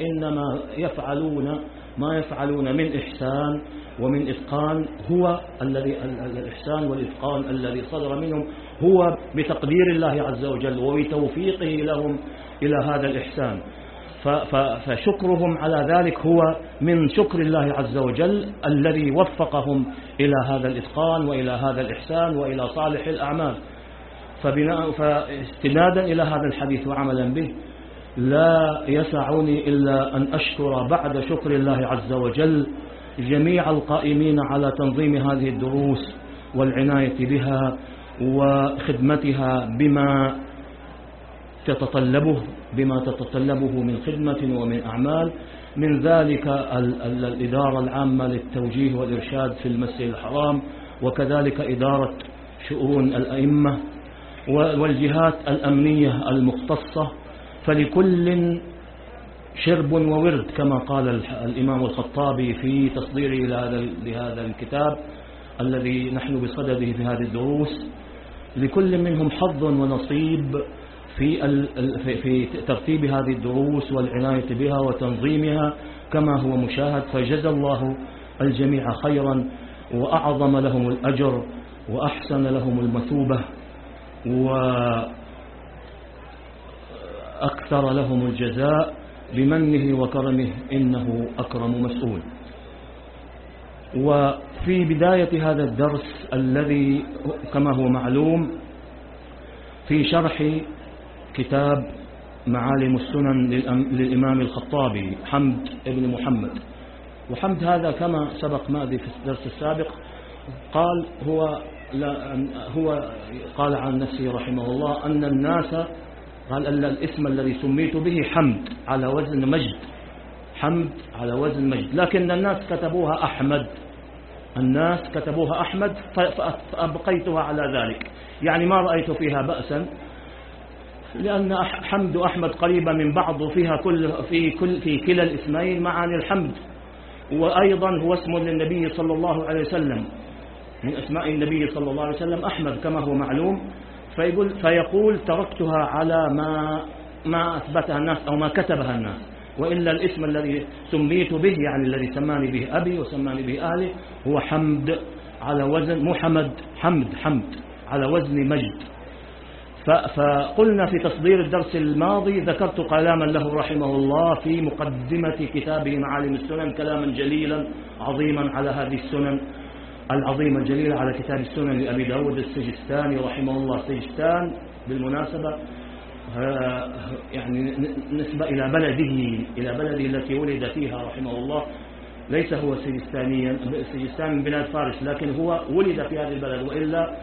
إنما يفعلون ما يفعلون من إحسان ومن إتقان هو الذي الإحسان والإتقان الذي صدر منهم هو بتقدير الله عز وجل وبتوفيقه لهم إلى هذا الإحسان. فشكرهم على ذلك هو من شكر الله عز وجل الذي وفقهم إلى هذا الإتقان وإلى هذا الإحسان وإلى صالح الأعمال. فبناء فاستنادا إلى هذا الحديث وعملا به. لا يسعني إلا أن أشكر بعد شكر الله عز وجل جميع القائمين على تنظيم هذه الدروس والعناية بها وخدمتها بما تتطلبه بما تتطلبه من خدمة ومن أعمال. من ذلك الإدارة العامة للتوجيه والإرشاد في المسجد الحرام وكذلك إدارة شؤون الأئمة والجهات الأمنية المختصة فلكل شرب وورد كما قال الإمام الخطابي في تصديره لهذا الكتاب الذي نحن بصدده في هذه الدروس. لكل منهم حظ ونصيب في في ترتيب هذه الدروس والعناية بها وتنظيمها كما هو مشاهد. فجزى الله الجميع خيرا وأعظم لهم الأجر وأحسن لهم المثوبة. وأكثر لهم الجزاء بمنه وكرمه إنه أكرم مسؤول. وفي بداية هذا الدرس الذي كما هو معلوم في شرح كتاب معالم السنن للإمام الخطابي حمد ابن محمد. وحمد هذا كما سبق ماذي في الدرس السابق قال هو لا هو قال عن نفسه رحمه الله أن الناس قال أن الاسم الذي سميت به حمد على وزن مجد. حمد على وزن مجد. لكن الناس كتبوها أحمد. الناس كتبوها أحمد فأبقيتها على ذلك. يعني ما رأيت فيها بأسا لأن حمد أحمد قريبة من بعض وفيها كل في كل في كلا الاسمين معاني الحمد. وأيضا هو اسم للنبي صلى الله عليه وسلم. من أسماء النبي صلى الله عليه وسلم أحمد كما هو معلوم. فيقول, فيقول تركتها على ما ما أثبتها الناس أو ما كتبها الناس. وإلا الاسم الذي سميت به يعني الذي سماني به أبي وسماني به أهلي هو حمد على وزن محمد حمد حمد على وزن مجد. فقلنا في تصدير الدرس الماضي ذكرت كلاما له رحمه الله في مقدمة كتابه معالم السنن كلاما جليلا عظيما على هذه السنن. العظيمة الجليلة على كتاب السنن لأبي داود السجستاني رحمه الله. السجستان بالمناسبة يعني نسبة إلى بلده إلى بلده التي ولد فيها رحمه الله. ليس هو سجستانيا سجستان من بلاد فارس لكن هو ولد في هذه البلد وإلا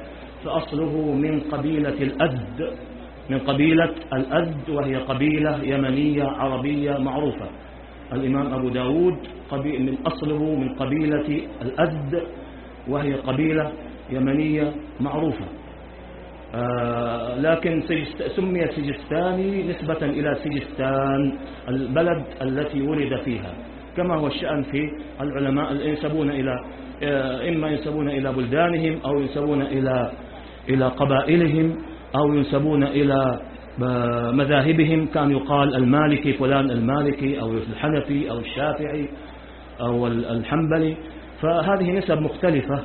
فأصله من قبيلة الأد من قبيلة الأد وهي قبيلة يمنية عربية معروفة. الإمام أبو داود من أصله من قبيلة الأد وهي قبيلة يمنية معروفة. آه لكن سمي سجستاني نسبة إلى سجستان البلد التي ولد فيها. كما هو الشأن في العلماء ينسبون إلى آه إما ينسبون إلى بلدانهم أو ينسبون إلى إلى قبائلهم أو ينسبون إلى آه، مذاهبهم. كان يقال المالكي فلان المالكي أو الحنفي أو الشافعي أو الحنبلي. فهذه نسب مختلفة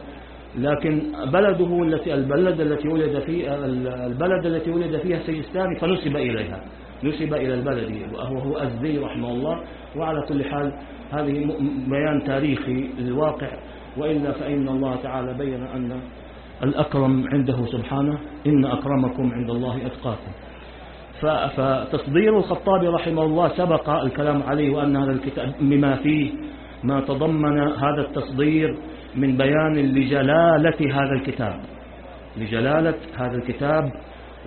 لكن بلده التي البلد التي ولد فيها البلد التي ولد فيها سيستاني فنسب إليها نسب إلى البلد وهو أزدي رحمه الله. وعلى كل حال هذه بيان تاريخي للواقع وإلا فإن الله تعالى بين أن الأكرم عنده سبحانه إن أكرمكم عند الله أتقاكم. فتصدير الخطابي رحمه الله سبق الكلام عليه وأن هذا الكتاب مما فيه ما تضمن هذا التصدير من بيان لجلالة هذا الكتاب. لجلالة هذا الكتاب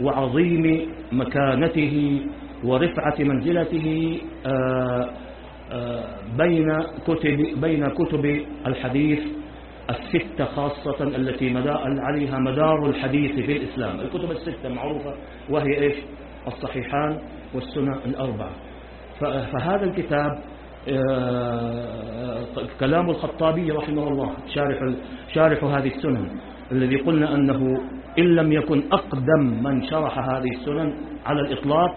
وعظيم مكانته ورفعة منزلته آه، آه، بين كتب بين كتب الحديث الستة خاصة التي عليها مدار الحديث في الإسلام. الكتب الستة معروفة وهي إيش؟ الصحيحان والسنة الأربعة. فهذا الكتاب كلام الخطابي رحمه الله شارح, شارح هذه السنن الذي قلنا أنه إن لم يكن أقدم من شرح هذه السنن على الإطلاق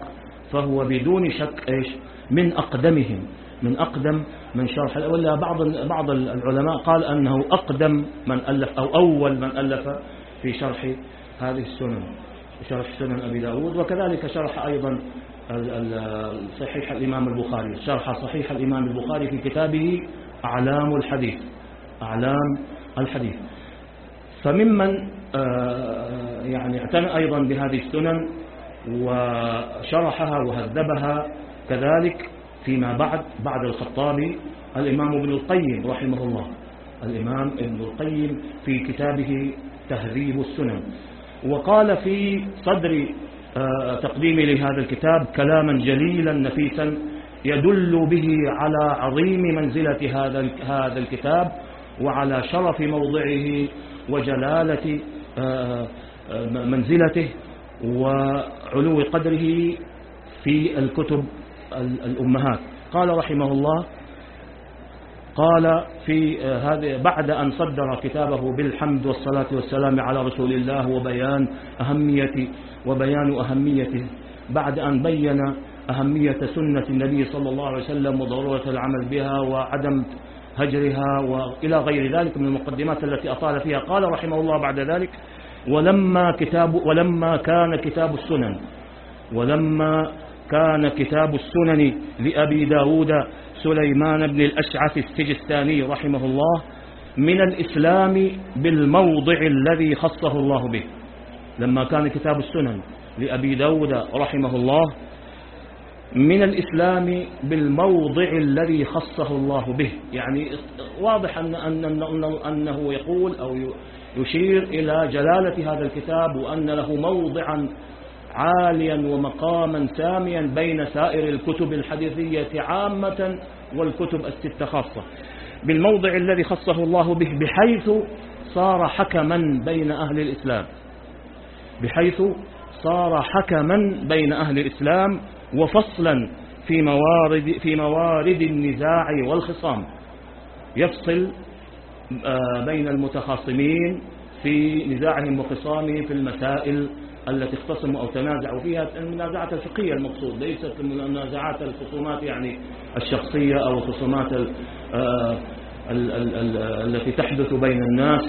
فهو بدون شك إيش؟ من أقدمهم من أقدم من شرح ولا بعض بعض العلماء قال أنه أقدم من ألف أو أول من ألف في شرح هذه السنن شرح سنن أبي داود وكذلك شرح أيضا صحيح الإمام البخاري. شرح صحيح الإمام البخاري في كتابه أعلام الحديث. أعلام الحديث. فممن آه، يعني اعتنى أيضا بهذه السنن وشرحها وهذبها كذلك فيما بعد بعد الخطابي الإمام ابن القيم رحمه الله. الإمام ابن القيم في كتابه تهذيب السنن. وقال في صدر تقديمي لهذا الكتاب كلاما جليلا نفيسا يدل به على عظيم منزلة هذا هذا الكتاب وعلى شرف موضعه وجلالة آه، آه، منزلته وعلو قدره في الكتب الأمهات. قال رحمه الله قال في آه، هذه بعد أن صدر كتابه بالحمد والصلاة والسلام على رسول الله وبيان أهمية وبيان أهميته بعد أن بين أهمية سنة النبي صلى الله عليه وسلم وضرورة العمل بها وعدم هجرها وإلى غير ذلك من المقدمات التي أطال فيها. قال رحمه الله بعد ذلك ولما, كتاب ولما كان كتاب السنن ولما كان كتاب السنن لأبي داود سليمان بن الأشعث السجستاني رحمه الله من الإسلام بالموضع الذي خصه الله به. لما كان كتاب السنن لأبي داود رحمه الله من الإسلام بالموضع الذي خصه الله به. يعني واضح أن أن أنه يقول أو يشير إلى جلالة هذا الكتاب وأن له موضعا عاليا ومقاما ساميا بين سائر الكتب الحديثية عامة والكتب الستة خاصة. بالموضع الذي خصه الله به بحيث صار حكما بين أهل الإسلام. بحيث صار حكما بين أهل الإسلام وفصلا في موارد, في موارد النزاع والخصام. يفصل آه، بين المتخاصمين في نزاعهم وخصامهم في المسائل التي اختصموا أو تنازعوا فيها. المنازعات الفقهية المقصود ليست المنازعات الخصومات يعني الشخصية أو الخصومات آه، التي تحدث بين الناس.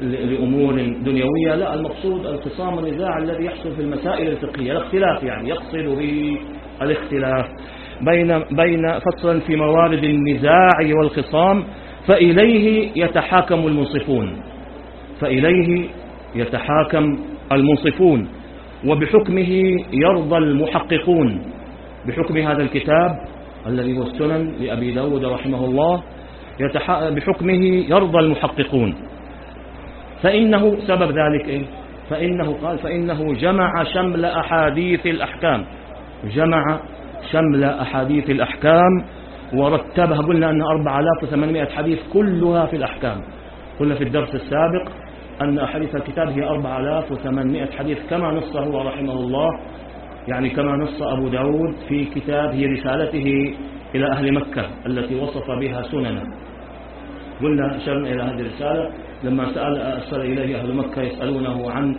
لأمور دنيوية لا المقصود الخصام النزاع الذي يحصل في المسائل الفقهية الاختلاف يعني يقصد به الاختلاف. بين بين فصلا في موارد النزاع والخصام فإليه يتحاكم المنصفون. فإليه يتحاكم المنصفون. وبحكمه يرضى المحققون. بحكم هذا الكتاب الذي هو السنن لأبي داود رحمه الله بحكمه يرضى المحققون. فإنه سبب ذلك إيه؟ فإنه قال فإنه جمع شمل أحاديث الأحكام. جمع شمل أحاديث الأحكام ورتبها. قلنا أن 4800 حديث كلها في الأحكام. قلنا في الدرس السابق أن أحاديث الكتاب هي 4800 حديث كما نصه رحمه الله. يعني كما نص أبو داود في كتابه رسالته إلى أهل مكة التي وصف بها سننا قلنا أشرنا إلى هذه الرسالة. لما سأل أرسل إليه أهل مكة يسألونه عن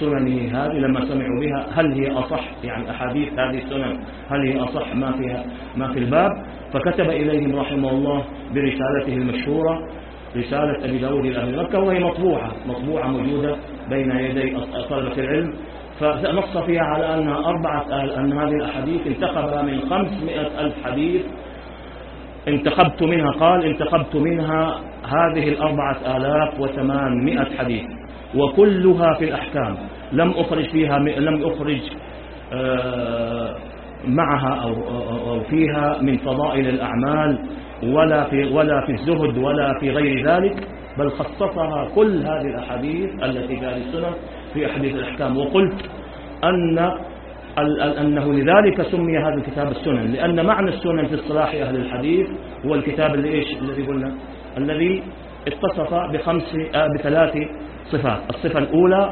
سننه هذه لما سمعوا بها هل هي أصح؟ يعني أحاديث هذه السنن هل هي أصح ما فيها ما في الباب؟ فكتب إليهم رحمه الله برسالته المشهورة رسالة أبي داود إلى أهل مكة وهي مطبوعة مطبوعة موجودة بين يدي طلبة العلم. فنص فيها على أنها أربعة أن هذه الأحاديث انتخبها من خمسمائة ألف حديث. انتخبت منها قال انتخبت منها هذه الأربعة آلاف وثمانمائة حديث وكلها في الأحكام. لم أخرج فيها لم أخرج آه، معها أو, فيها من فضائل الأعمال ولا في ولا في الزهد ولا في غير ذلك بل خصصها كل هذه الأحاديث التي في هذه السنة في أحاديث الأحكام. وقلت أن أنه لذلك سمي هذا الكتاب السنن لأن معنى السنن في اصطلاح أهل الحديث هو الكتاب اللي إيش؟ الذي قلنا الذي اتصف بخمس آه بثلاث صفات. الصفة الأولى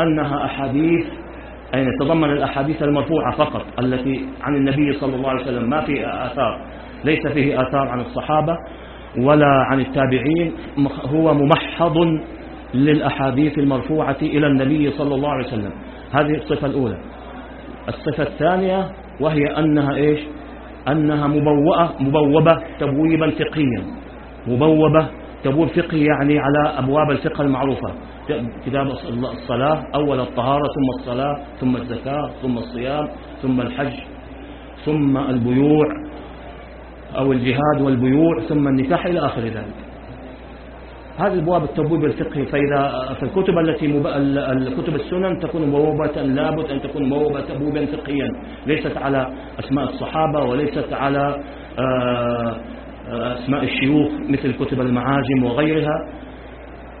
أنها أحاديث يعني تضمن الأحاديث المرفوعة فقط التي عن النبي صلى الله عليه وسلم. ما في آثار ليس فيه آثار عن الصحابة ولا عن التابعين. هو ممحض للأحاديث المرفوعة إلى النبي صلى الله عليه وسلم. هذه الصفة الأولى. الصفة الثانية وهي أنها إيش؟ أنها مبوأة مبوبة تبويبا فقهيا. مبوبة تبويب فقهي يعني على أبواب الفقه المعروفة. كتاب الصلاة أول الطهارة ثم الصلاة ثم الزكاة ثم الصيام ثم الحج ثم البيوع أو الجهاد والبيوع ثم النكاح إلى آخر ذلك. هذه البواب التبويب الفقهي. فإذا في الكتب التي مب... الكتب السنن تكون مبوبة لابد أن تكون مبوبة تبويبا فقهيا. ليست على أسماء الصحابة وليست على آه، أسماء الشيوخ مثل كتب المعاجم وغيرها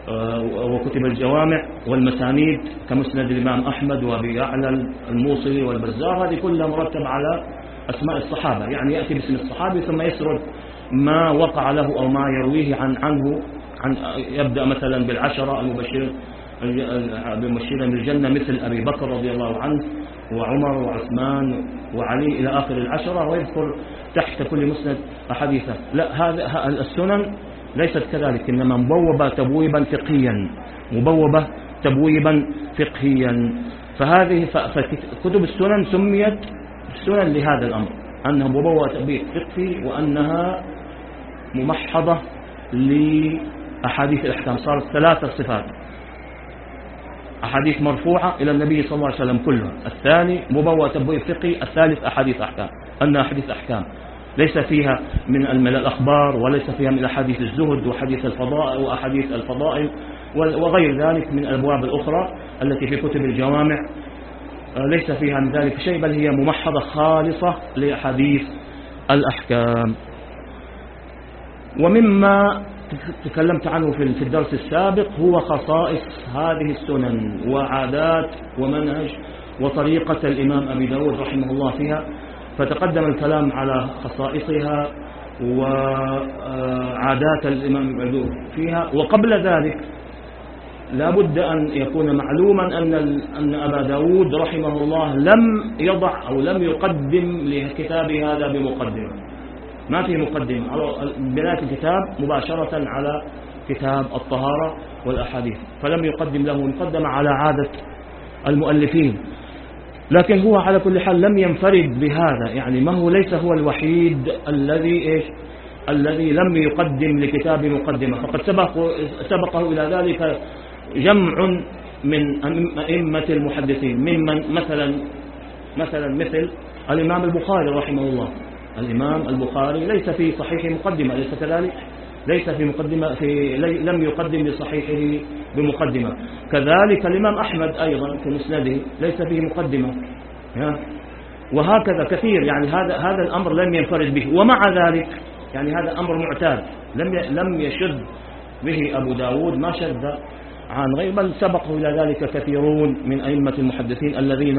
آه، وكتب الجوامع والمسانيد كمسند الإمام أحمد وأبي يعلى الموصلي والبزار هذه كلها مرتبة على أسماء الصحابة. يعني يأتي باسم الصحابي ثم يسرد ما وقع له أو ما يرويه عن عنه عن يبدأ مثلا بالعشرة المبشرين بالجنة مثل أبي بكر رضي الله عنه وعمر وعثمان وعلي إلى آخر العشرة ويذكر تحت كل مسند أحاديثه. لا هذا السنن ليست كذلك إنما مبوبة تبويبا فقهيا مبوبة تبويبا فقهيا. فهذه فكتب السنن سميت سنن لهذا الأمر أنها مبوبة تبويب فقهي وأنها ممحضة لأحاديث الأحكام. صارت ثلاثة صفات. أحاديث مرفوعة إلى النبي صلى الله عليه وسلم كلها الثاني مبوى تبويب فقهي الثالث أحاديث أحكام. أنها أحاديث أحكام. ليس فيها من الأخبار وليس فيها من أحاديث الزهد وحديث الفضائل وأحاديث الفضائل وغير ذلك من الأبواب الأخرى التي في كتب الجوامع. آه، ليس فيها من ذلك شيء بل هي ممحضة خالصة لأحاديث الأحكام. ومما تكلمت عنه في الدرس السابق هو خصائص هذه السنن وعادات ومنهج وطريقة الإمام أبي داود رحمه الله فيها. فتقدم الكلام على خصائصها وعادات الإمام أبي فيها. وقبل ذلك لا بد أن يكون معلوما أن أن أبا داود رحمه الله لم يضع أو لم يقدم لكتابه هذا بمقدمة. ما في مقدمة. بداية الكتاب مباشرة على كتاب الطهارة والأحاديث. فلم يقدم له مقدمة على عادة المؤلفين. لكن هو على كل حال لم ينفرد بهذا. يعني ما هو ليس هو الوحيد الذي إيش؟ الذي لم يقدم لكتاب مقدمة. فقد سبق سبقه إلى ذلك جمع من أئمة المحدثين. ممن مثلا مثلا مثل الإمام البخاري رحمه الله. الإمام البخاري ليس في صحيحه مقدمة ليس كذلك؟ ليس في مقدمة في لم يقدم لصحيحه بمقدمة. كذلك الإمام أحمد أيضا في مسنده ليس فيه مقدمة. وهكذا كثير يعني هذا هذا الأمر لم ينفرد به. ومع ذلك يعني هذا أمر معتاد لم لم يشد به أبو داود ما شد عن غير بل سبقه إلى ذلك كثيرون من أئمة المحدثين الذين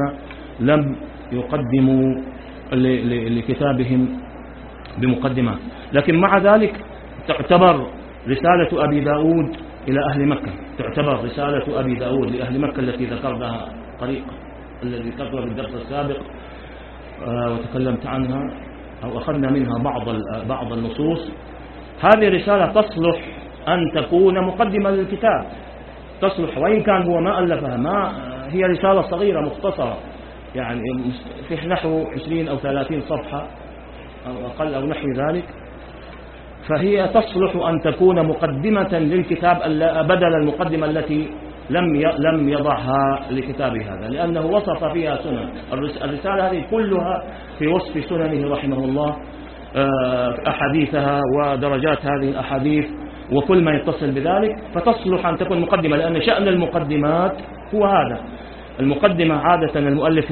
لم يقدموا لكتابهم بمقدمات لكن مع ذلك تعتبر رسالة أبي داود إلى أهل مكة. تعتبر رسالة أبي داود لأهل مكة التي ذكرناها طريقة الذي ذكرها في الدرس السابق آه، وتكلمت عنها أو أخذنا منها بعض بعض النصوص. هذه رسالة تصلح أن تكون مقدمة للكتاب. تصلح وإن كان هو ما ألفها ما هي رسالة صغيرة مختصرة. يعني في نحو 20 أو 30 صفحة أو أقل أو نحو ذلك. فهي تصلح أن تكون مقدمة للكتاب بدل المقدمة التي لم لم يضعها لكتاب هذا لأنه وصف فيها سنن. الرسالة هذه كلها في وصف سننه رحمه الله آه، أحاديثها ودرجات هذه الأحاديث وكل ما يتصل بذلك. فتصلح أن تكون مقدمة لأن شأن المقدمات هو هذا. المقدمة عادة المؤلف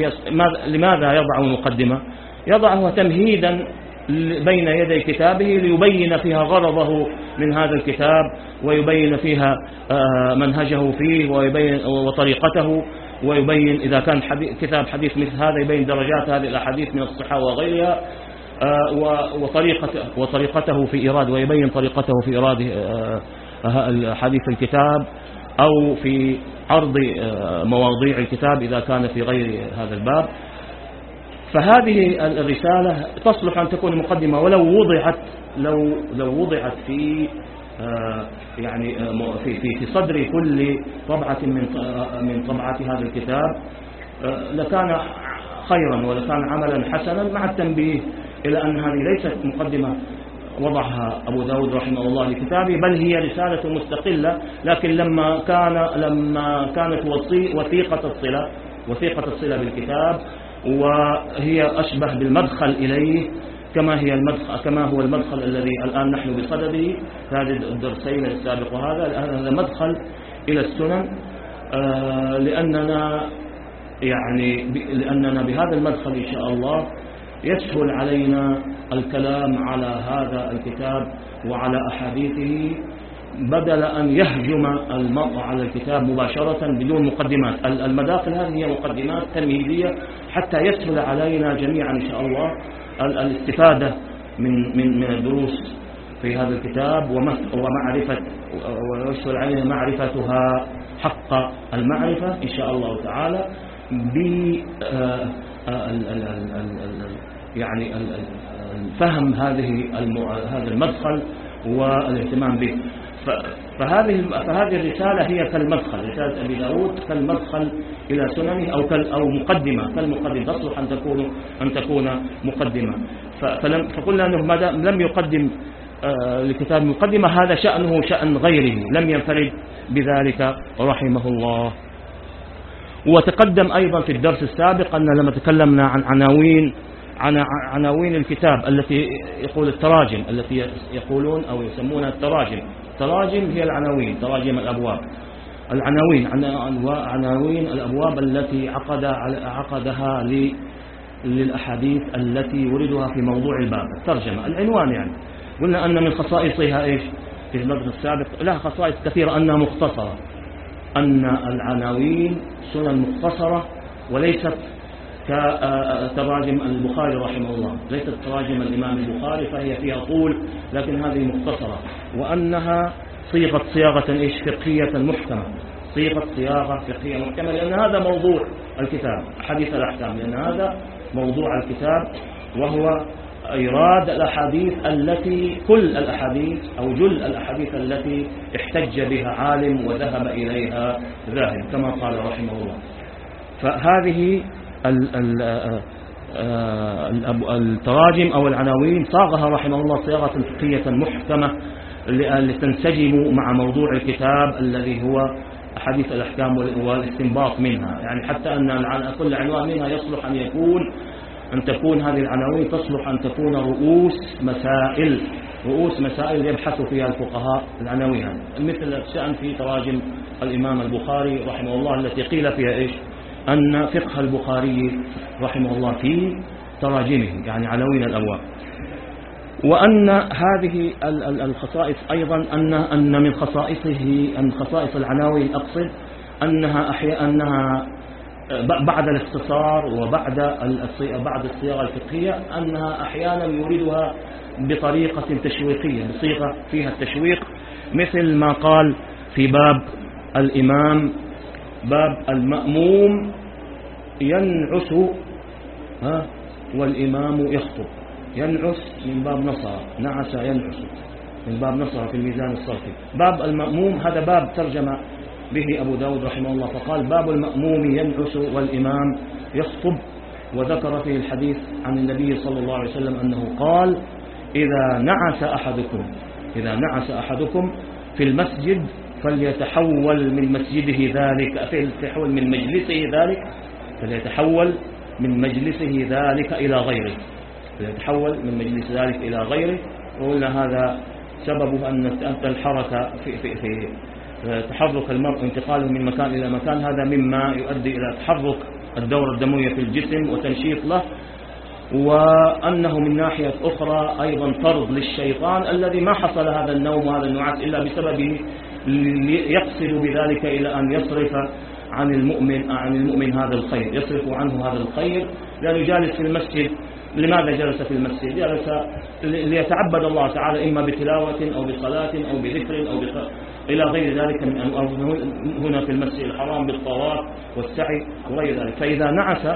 لماذا يضع المقدمة؟ يضعها تمهيدا بين يدي كتابه ليبين فيها غرضه من هذا الكتاب ويبين فيها آه، منهجه فيه ويبين وطريقته ويبين إذا كان حديث كتاب حديث مثل هذا يبين درجات هذه الأحاديث من الصحة وغيرها آه، وطريقته, وطريقته في إيراد ويبين طريقته في إيراد آه، حديث الكتاب أو في عرض آه، مواضيع الكتاب إذا كان في غير هذا الباب. فهذه الرسالة تصلح أن تكون مقدمة ولو وضعت لو لو وضعت في آه، يعني آه، في في في صدر كل طبعة من من طبعات هذا الكتاب لكان خيرا ولكان عملا حسنا مع التنبيه إلى أن هذه ليست مقدمة. وضعها أبو داود رحمه الله لكتابه بل هي رسالة مستقلة لكن لما كان لما كانت وثيقة الصلة وثيقة الصلة بالكتاب وهي أشبه بالمدخل إليه كما هي المدخل كما هو المدخل الذي الآن نحن بصدده. هذه الدرسين السابق وهذا هذا مدخل إلى السنن آه، لأننا يعني لأننا بهذا المدخل إن شاء الله يسهل علينا الكلام على هذا الكتاب وعلى أحاديثه بدل أن يهجم المرء على الكتاب مباشرة بدون مقدمات. المداخل هذه هي مقدمات تمهيدية حتى يسهل علينا جميعا إن شاء الله الاستفادة من من من الدروس في هذا الكتاب ومعرفة ويسهل علينا معرفتها حق المعرفة إن شاء الله تعالى ب آه، آه، يعني فهم هذه هذا المدخل والاهتمام به. فهذه فهذه الرسالة هي كالمدخل. رسالة أبي داود كالمدخل إلى سننه أو أو مقدمة. كالمقدمة. تصلح أن تكون أن تكون مقدمة. فلم فقلنا أنه ما لم يقدم آه، لكتاب مقدمة هذا شأنه شأن غيره. لم ينفرد بذلك رحمه الله. وتقدم أيضا في الدرس السابق أن لما تكلمنا عن عناوين عن عناوين الكتاب التي يقول التراجم التي يقولون أو يسمونها التراجم. التراجم هي العناوين تراجم الأبواب. العناوين عناوين الأبواب التي عقد عقدها للأحاديث التي يوردها في موضوع الباب. الترجمة العنوان يعني. قلنا أن من خصائصها إيش؟ في المدرسة السابق. لها خصائص كثيرة أنها مختصرة. أن العناوين سنن مختصرة وليست كتراجم البخاري رحمه الله. ليست تراجم الإمام البخاري فهي فيها طول لكن هذه مختصرة. وأنها صيغة صياغة إيش؟ فقهية محكمة. صيغة صياغة فقهية محكمة لأن هذا موضوع الكتاب حديث الأحكام لأن هذا موضوع الكتاب وهو إيراد الأحاديث التي كل الأحاديث أو جل الأحاديث التي احتج بها عالم وذهب إليها ذاهب كما قال رحمه الله. فهذه التراجم أو العناوين صاغها رحمه الله صياغة فقهية محكمة لتنسجم مع موضوع الكتاب الذي هو حديث الأحكام والاستنباط منها. يعني حتى أن كل عنوان منها يصلح أن يكون أن تكون هذه العناوين تصلح أن تكون رؤوس مسائل رؤوس مسائل يبحث فيها الفقهاء العناوين. مثل الشأن في تراجم الإمام البخاري رحمه الله التي قيل فيها إيش؟ أن فقه البخاري رحمه الله في تراجمه يعني عناوين الأبواب. وأن هذه الخصائص أيضا أن أن من خصائصه أن خصائص العناوين أقصد أنها أحيانا أنها بعد الاختصار وبعد بعد الصياغة الفقهية أنها أحيانا يريدها بطريقة تشويقية بصيغة فيها التشويق مثل ما قال في باب الإمام باب المأموم ينعس ها والإمام يخطب. ينعس من باب نصر نعس ينعس من باب نصر في الميزان الصرفي. باب المأموم هذا باب ترجمة به أبو داود رحمه الله فقال باب المأموم ينعس والإمام يخطب. وذكر فيه الحديث عن النبي صلى الله عليه وسلم أنه قال إذا نعس أحدكم إذا نعس أحدكم في المسجد فليتحول من مسجده ذلك فليتحول من مجلسه ذلك فليتحول من مجلسه ذلك إلى غيره. فليتحول من مجلس ذلك إلى غيره. وقلنا هذا سببه أن الحركة في, في, في تحرك المرء انتقاله من مكان إلى مكان هذا مما يؤدي إلى تحرك الدورة الدموية في الجسم وتنشيط له. وأنه من ناحية أخرى أيضا طرد للشيطان الذي ما حصل هذا النوم وهذا النعاس إلا بسببه يقصد بذلك إلى أن يصرف عن المؤمن عن المؤمن هذا الخير يصرف عنه هذا الخير. لأنه جالس في المسجد لماذا جلس في المسجد؟ جلس ليتعبد الله تعالى إما بتلاوة أو بصلاة أو بذكر أو إلى غير ذلك من هنا في المسجد الحرام بالطواف والسعي وغير ذلك. فإذا نعس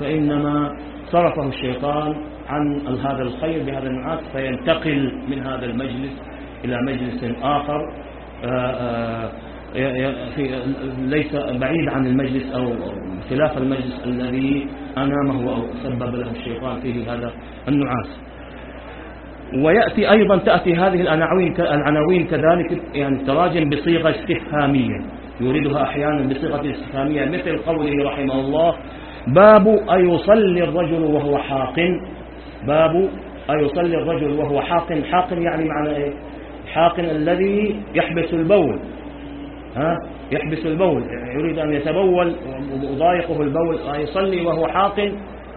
فإنما صرفه الشيطان عن هذا الخير بهذا النعاس فينتقل من هذا المجلس إلى مجلس آخر. في ليس بعيد عن المجلس أو خلاف المجلس الذي أنامه أو سبب له الشيطان فيه هذا النعاس. ويأتي أيضا تأتي هذه العناوين العناوين كذلك يعني تراجم بصيغة استفهامية يريدها أحيانا بصيغة استفهامية مثل قوله رحمه الله باب أيصلي الرجل وهو حاق. باب أيصلي الرجل وهو حاق حاق يعني معنى إيه؟ حاق الذي يحبس البول. ها؟ يحبس البول. يريد أن يتبول وضايقه البول أيصلي وهو حاق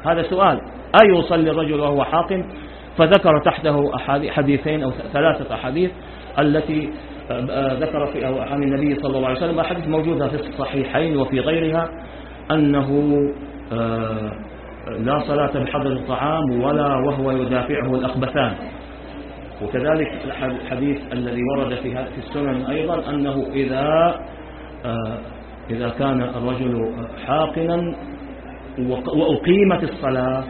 هذا سؤال. أيصلي الرجل وهو حاق فذكر تحته حديثين أو ثلاثة أحاديث التي آه، ذكر في عن النبي صلى الله عليه وسلم. أحاديث موجودة في الصحيحين وفي غيرها. أنه آه، لا صلاة بحضر الطعام ولا وهو يدافعه الأخبثان. وكذلك الحديث الذي ورد في السنن أيضا أنه إذا آه، إذا كان الرجل حاقنا وأقيمت الصلاة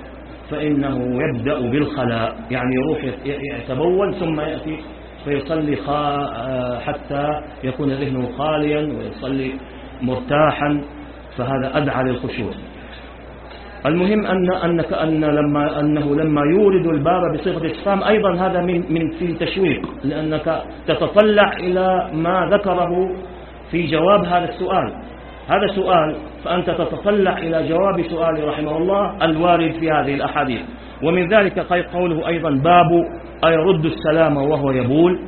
فإنه يبدأ بالخلاء يعني يروح يتبول ثم يأتي فيصلي آه، حتى يكون ذهنه خاليا ويصلي مرتاحا فهذا أدعى للخشوع. المهم أن أنك أن لما أنه لما يورد الباب بصيغة الإسلام أيضا هذا من من في تشويق لأنك تتطلع إلى ما ذكره في جواب هذا السؤال. هذا سؤال فأنت تتطلع إلى جواب سؤال رحمه الله الوارد في هذه الأحاديث. ومن ذلك قوله أيضا باب أيرد السلام وهو يبول.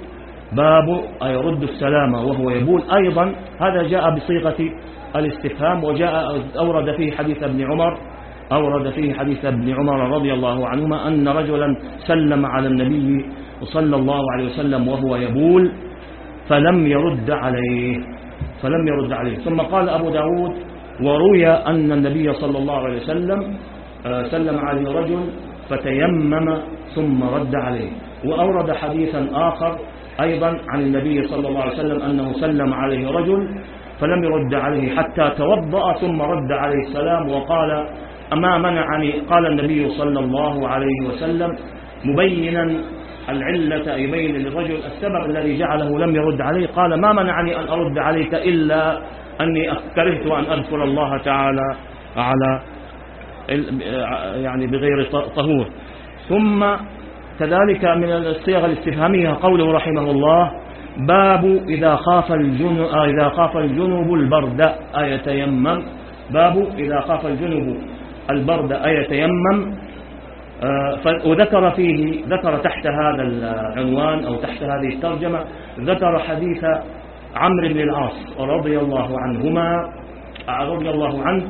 باب أيرد السلام وهو يبول. أيضا هذا جاء بصيغة الاستفهام وجاء أورد فيه حديث ابن عمر. أورد فيه حديث ابن عمر رضي الله عنهما أن رجلا سلم على النبي صلى الله عليه وسلم وهو يبول فلم يرد عليه فلم يرد عليه. ثم قال أبو داود وروي أن النبي صلى الله عليه وسلم آه، سلم عليه رجل فتيمم ثم رد عليه. وأورد حديثا آخر أيضا عن النبي صلى الله عليه وسلم أنه سلم عليه رجل فلم يرد عليه حتى توضأ ثم رد عليه السلام وقال أما منعني قال النبي صلى الله عليه وسلم مبينا العلة يبين للرجل السبب الذي جعله لم يرد عليه. قال ما منعني أن أرد عليك إلا أني كرهت أن أذكر الله تعالى على يعني بغير طهور. ثم كذلك من الصيغ الاستفهامية قوله رحمه الله باب إذا خاف الجنوب إذا خاف الجنوب البرد. أيتيمم باب إذا خاف الجنوب البرد أيتيمم. آه، وذكر فيه ذكر تحت هذا العنوان أو تحت هذه الترجمة ذكر حديث عمرو بن العاص رضي الله عنهما رضي الله عنه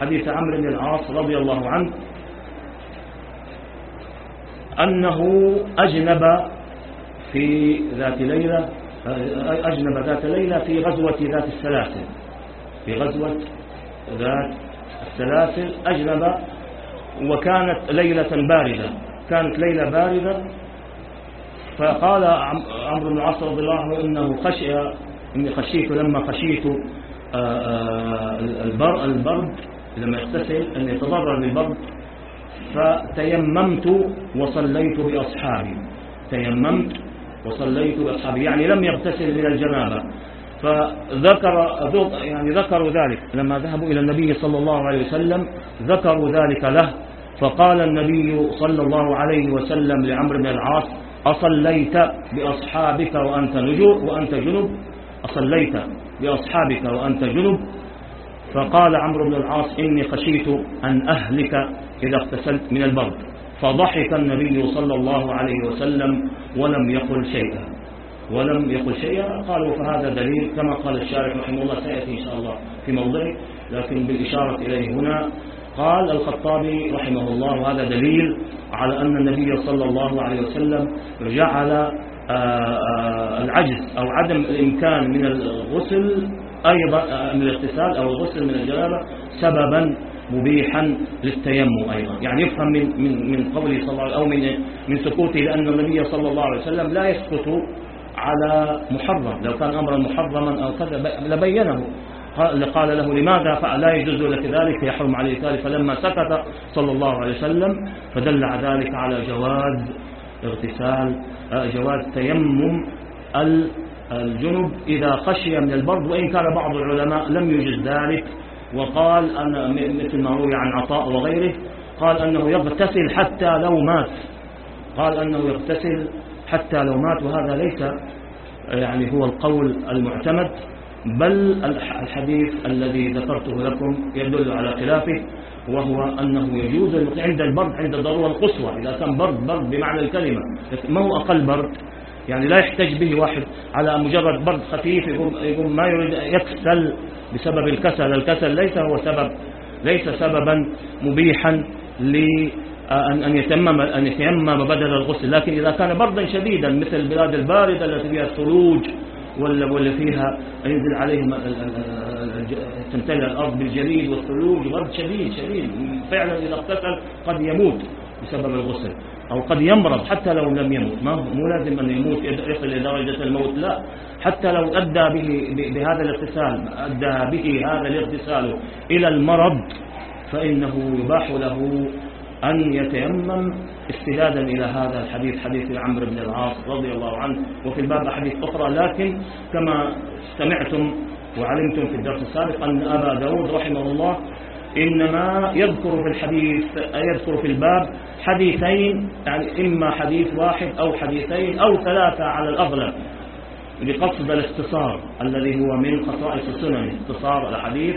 حديث عمرو بن العاص رضي الله عنه أنه أجنب في ذات ليلة أجنب ذات ليلة في غزوة ذات السلاسل في غزوة ذات السلاسل أجنب وكانت ليلة باردة. كانت ليلة باردة. فقال عمرو بن العاص رضي الله عنه إنه خشي إني خشيت لما خشيت آه، آه، البرد لما يغتسل أن يتضرر بالبرد. فتيممت وصليت بأصحابي. تيممت وصليت بأصحابي. يعني لم يغتسل من الجنابة. فذكر يعني ذكروا ذلك. لما ذهبوا إلى النبي صلى الله عليه وسلم ذكروا ذلك له. فقال النبي صلى الله عليه وسلم لعمرو بن العاص أصليت بأصحابك وأنت نجوب وأنت جنب؟ أصليت بأصحابك وأنت جنب؟ فقال عمرو بن العاص إني خشيت أن أهلك إذا اغتسلت من البرد. فضحك النبي صلى الله عليه وسلم ولم يقل شيئا. ولم يقل شيئا قالوا فهذا دليل كما قال الشارح رحمه الله سيأتي إن شاء الله في موضعه. لكن بالإشارة إليه هنا قال الخطابي رحمه الله هذا دليل على أن النبي صلى الله عليه وسلم جعل آه، آه، العجز أو عدم الإمكان من الغسل أيضا آه، من الاغتسال أو الغسل من الجنابة سببا مبيحا للتيمم أيضا. يعني يفهم من من من قوله صلى الله عليه أو من من سكوته لأن النبي صلى الله عليه وسلم لا يسكت على محرم. لو كان أمرا محرما أو كذا لبينه. قال له لماذا فلا يجوز لك ذلك يحرم عليك ذلك. فلما سكت صلى الله عليه وسلم فدل ذلك على جواز اغتسال آه، جواز تيمم الجنب إذا خشي من البرد وإن كان بعض العلماء لم يجز ذلك. وقال أن مثل ما روي عن عطاء وغيره قال أنه يغتسل حتى لو مات. قال أنه يغتسل حتى لو مات وهذا ليس يعني هو القول المعتمد بل الحديث الذي ذكرته لكم يدل على خلافه وهو أنه يجوز عند البرد عند الضرورة القصوى. إذا كان برد برد بمعنى الكلمة. ما هو أقل برد؟ يعني لا يحتج به واحد على مجرد برد خفيف يقوم ما يريد يكسل بسبب الكسل. الكسل ليس هو سبب ليس سببا مبيحا لأن أن يتمم أن يتيمم بدل الغسل. لكن إذا كان بردا شديدا مثل البلاد الباردة التي فيها الثلوج ولا ولا فيها ينزل عليهم تمتلئ الأرض بالجليد والثلوج. برد شديد شديد. فعلا إذا اغتسل قد يموت بسبب الغسل. أو قد يمرض حتى لو لم يموت. ما مو لازم أن يموت يصل إلى درجة الموت لا. حتى لو أدى به بهذا الاغتسال أدى به هذا الاغتسال إلى المرض فإنه يباح له أن يتيمم استدادا إلى هذا الحديث حديث عمرو بن العاص رضي الله عنه وفي الباب أحاديث أخرى لكن كما سمعتم وعلمتم في الدرس السابق أن أبا داود رحمه الله إنما يذكر في الحديث يذكر في الباب حديثين يعني إما حديث واحد أو حديثين أو ثلاثة على الأغلب لقصد الاختصار الذي هو من خصائص السنن اختصار الحديث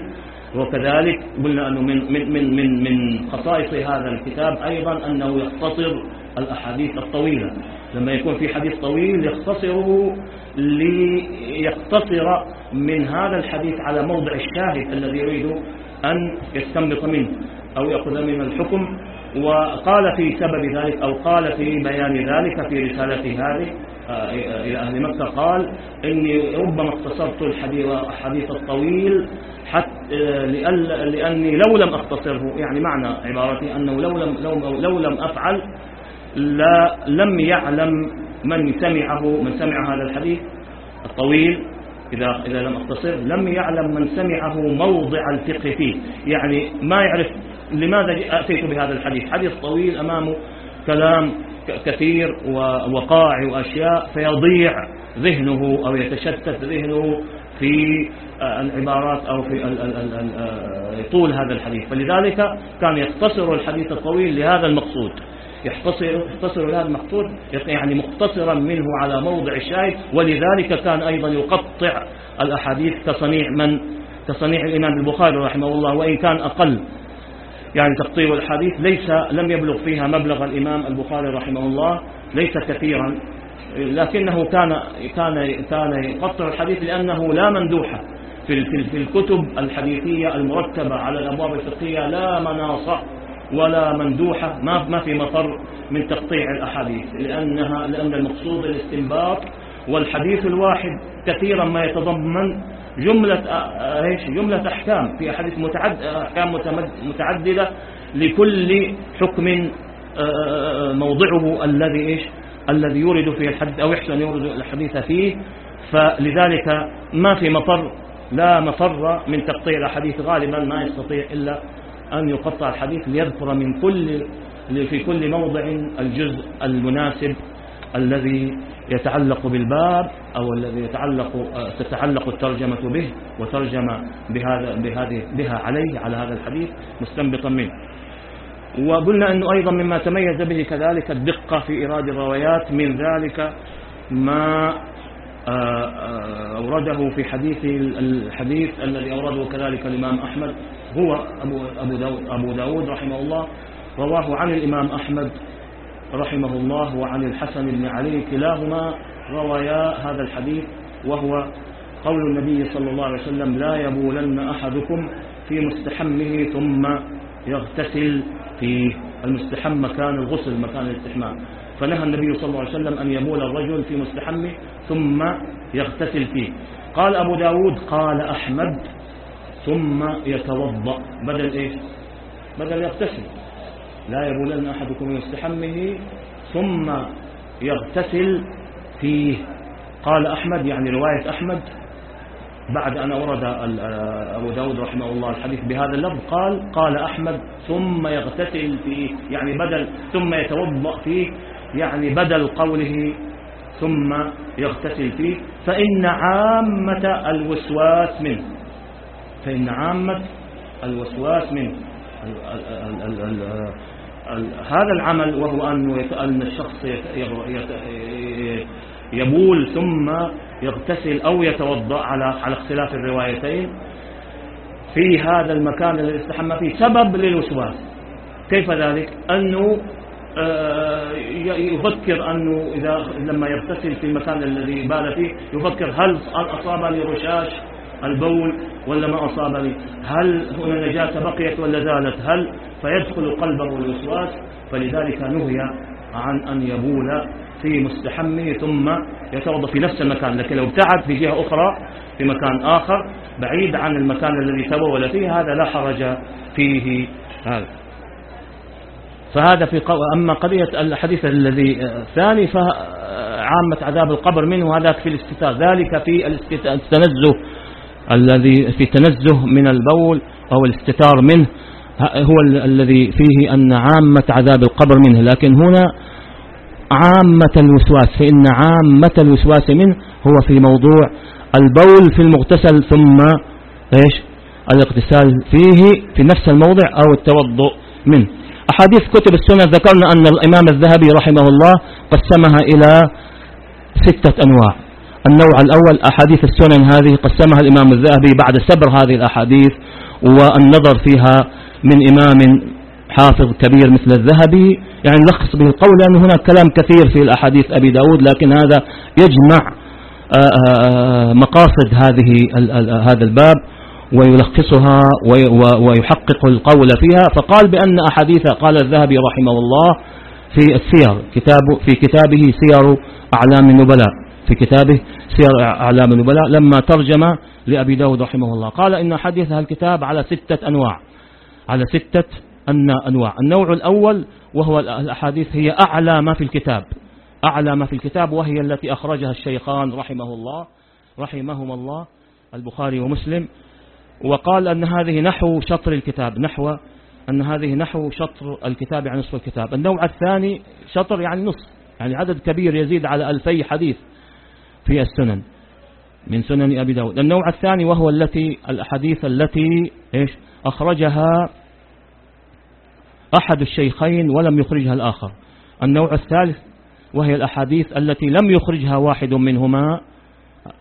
وكذلك قلنا أنه من, من, من, من, من خصائص هذا الكتاب أيضا أنه يختصر الأحاديث الطويلة. لما يكون في حديث طويل يختصره ليقتصر من هذا الحديث على موضع الشاهد الذي يريد أن يستنبط منه أو يأخذ من الحكم. وقال في سبب ذلك أو قال في بيان ذلك في رسالته هذه آه، إلى أهل مكة قال إني ربما اختصرت الحديث الطويل حتى لأني لو لم أختصره يعني معنى عبارتي أنه لو لم, لو, لو لم أفعل لا لم يعلم من سمعه من سمع هذا الحديث الطويل. إذا, إذا لم أختصر لم يعلم من سمعه موضع الفقه فيه. يعني ما يعرف لماذا أتيت بهذا الحديث. حديث طويل أمامه كلام كثير ووقائع وأشياء فيضيع ذهنه أو يتشتت ذهنه في العبارات أو في طول هذا الحديث. فلذلك كان يختصر الحديث الطويل لهذا المقصود. يختصر يختصر هذا المقصود يعني مختصرا منه على موضع الشاهد ولذلك كان أيضا يقطع الأحاديث كصنيع من؟ كصنيع الإمام البخاري رحمه الله وإن كان أقل. يعني تقطيع الحديث ليس لم يبلغ فيها مبلغ الإمام البخاري رحمه الله ليس كثيرا. لكنه كان كان كان يقطع الحديث لأنه لا مندوحة في في الكتب الحديثية المرتبة على الأبواب الفقهية لا مناصة ولا مندوحة ما ما في مفر من تقطيع الأحاديث لأنها لأن المقصود الاستنباط والحديث الواحد كثيرا ما يتضمن جملة إيش؟ جملة أحكام في أحاديث متعد أحكام متعددة لكل حكم موضعه الذي إيش؟ الذي يورد فيه الحديث أو يحسن يورد الحديث فيه فلذلك ما في مفر لا مفر من تقطيع الأحاديث غالبا ما يستطيع إلا أن يقطع الحديث ليذكر من كل في كل موضع الجزء المناسب الذي يتعلق بالباب أو الذي يتعلق تتعلق الترجمة به وترجم بهذا بهذه بها عليه على هذا الحديث مستنبطا منه. وقلنا أنه أيضا مما تميز به كذلك الدقة في إيراد الروايات من ذلك ما أورده في حديث الحديث الذي أورده كذلك الإمام أحمد هو أبو, أبو, داود, أبو داود رحمه الله رواه عن الإمام أحمد رحمه الله وعن الحسن بن علي كلاهما روايا هذا الحديث وهو قول النبي صلى الله عليه وسلم لا يبولن أحدكم في مستحمه ثم يغتسل في المستحم مكان الغسل مكان الاستحمام. فنهى النبي صلى الله عليه وسلم أن يبول الرجل في مستحمه ثم يغتسل فيه. قال أبو داود قال أحمد ثم يتوضأ. بدل إيش بدل يغتسل. لا يبولن أحدكم من مستحمه ثم يغتسل فيه. قال أحمد يعني رواية أحمد بعد أن أورد أبو داود رحمه الله الحديث بهذا اللفظ قال قال أحمد ثم يغتسل فيه. يعني بدل ثم يتوضأ فيه يعني بدل قوله ثم يغتسل فيه فإن عامة الوسواس منه. فإن عامة الوسواس من هذا العمل وهو أن الشخص يبول ثم يغتسل أو يتوضأ على على اختلاف الروايتين في هذا المكان الذي استحمى فيه. سبب للوسواس. كيف ذلك؟ أنه يفكر أنه إذا لما يغتسل في المكان الذي بال فيه يفكر هل أصابني رشاش البول ولا ما أصابني؟ هل هنا نجاسة بقيت ولا زالت؟ هل فيدخل قلبه الوسواس؟ فلذلك نهي عن أن يبول في مستحمه ثم يتوضا في نفس المكان. لكن لو ابتعد في جهة أخرى في مكان آخر بعيد عن المكان الذي تبول فيه هذا لا حرج فيه. هذا. فهذا في قو... أما قضية الحديث الذي الثاني فعامة عذاب القبر منه هذا في الاستتار ذلك في التنزه الذي في تنزه من البول أو الاستتار منه هو الذي فيه أن عامة عذاب القبر منه. لكن هنا عامة الوسواس فإن عامة الوسواس منه هو في موضوع البول في المغتسل ثم إيش؟ الاغتسال فيه في نفس الموضع أو التوضؤ منه. أحاديث كتب السنة ذكرنا أن الإمام الذهبي رحمه الله قسمها إلى ستة أنواع. النوع الأول أحاديث السنن هذه قسمها الإمام الذهبي بعد سبر هذه الأحاديث والنظر فيها من إمام حافظ كبير مثل الذهبي. يعني نلخص به القول لأن هناك كلام كثير في الأحاديث أبي داود لكن هذا يجمع آه، آه، آه، مقاصد هذه هذا الباب. ويلخصها ويحقق القول فيها. فقال بأن أحاديث قال الذهبي رحمه الله في السير كتاب في كتابه سير أعلام النبلاء. في كتابه سير أعلام النبلاء. لما ترجم لأبي داود رحمه الله قال إن حديث الكتاب على ستة أنواع. على ستة أنواع. النوع الأول وهو الأحاديث هي أعلى ما في الكتاب. أعلى ما في الكتاب وهي التي أخرجها الشيخان رحمه الله رحمهما الله البخاري ومسلم. وقال أن هذه نحو شطر الكتاب نحو أن هذه نحو شطر الكتاب يعني نصف الكتاب. النوع الثاني شطر يعني نصف يعني عدد كبير يزيد على ألفي حديث في السنن من سنن أبي داود. النوع الثاني وهو التي الأحاديث التي إيش؟ أخرجها أحد الشيخين ولم يخرجها الآخر. النوع الثالث وهي الأحاديث التي لم يخرجها واحد منهما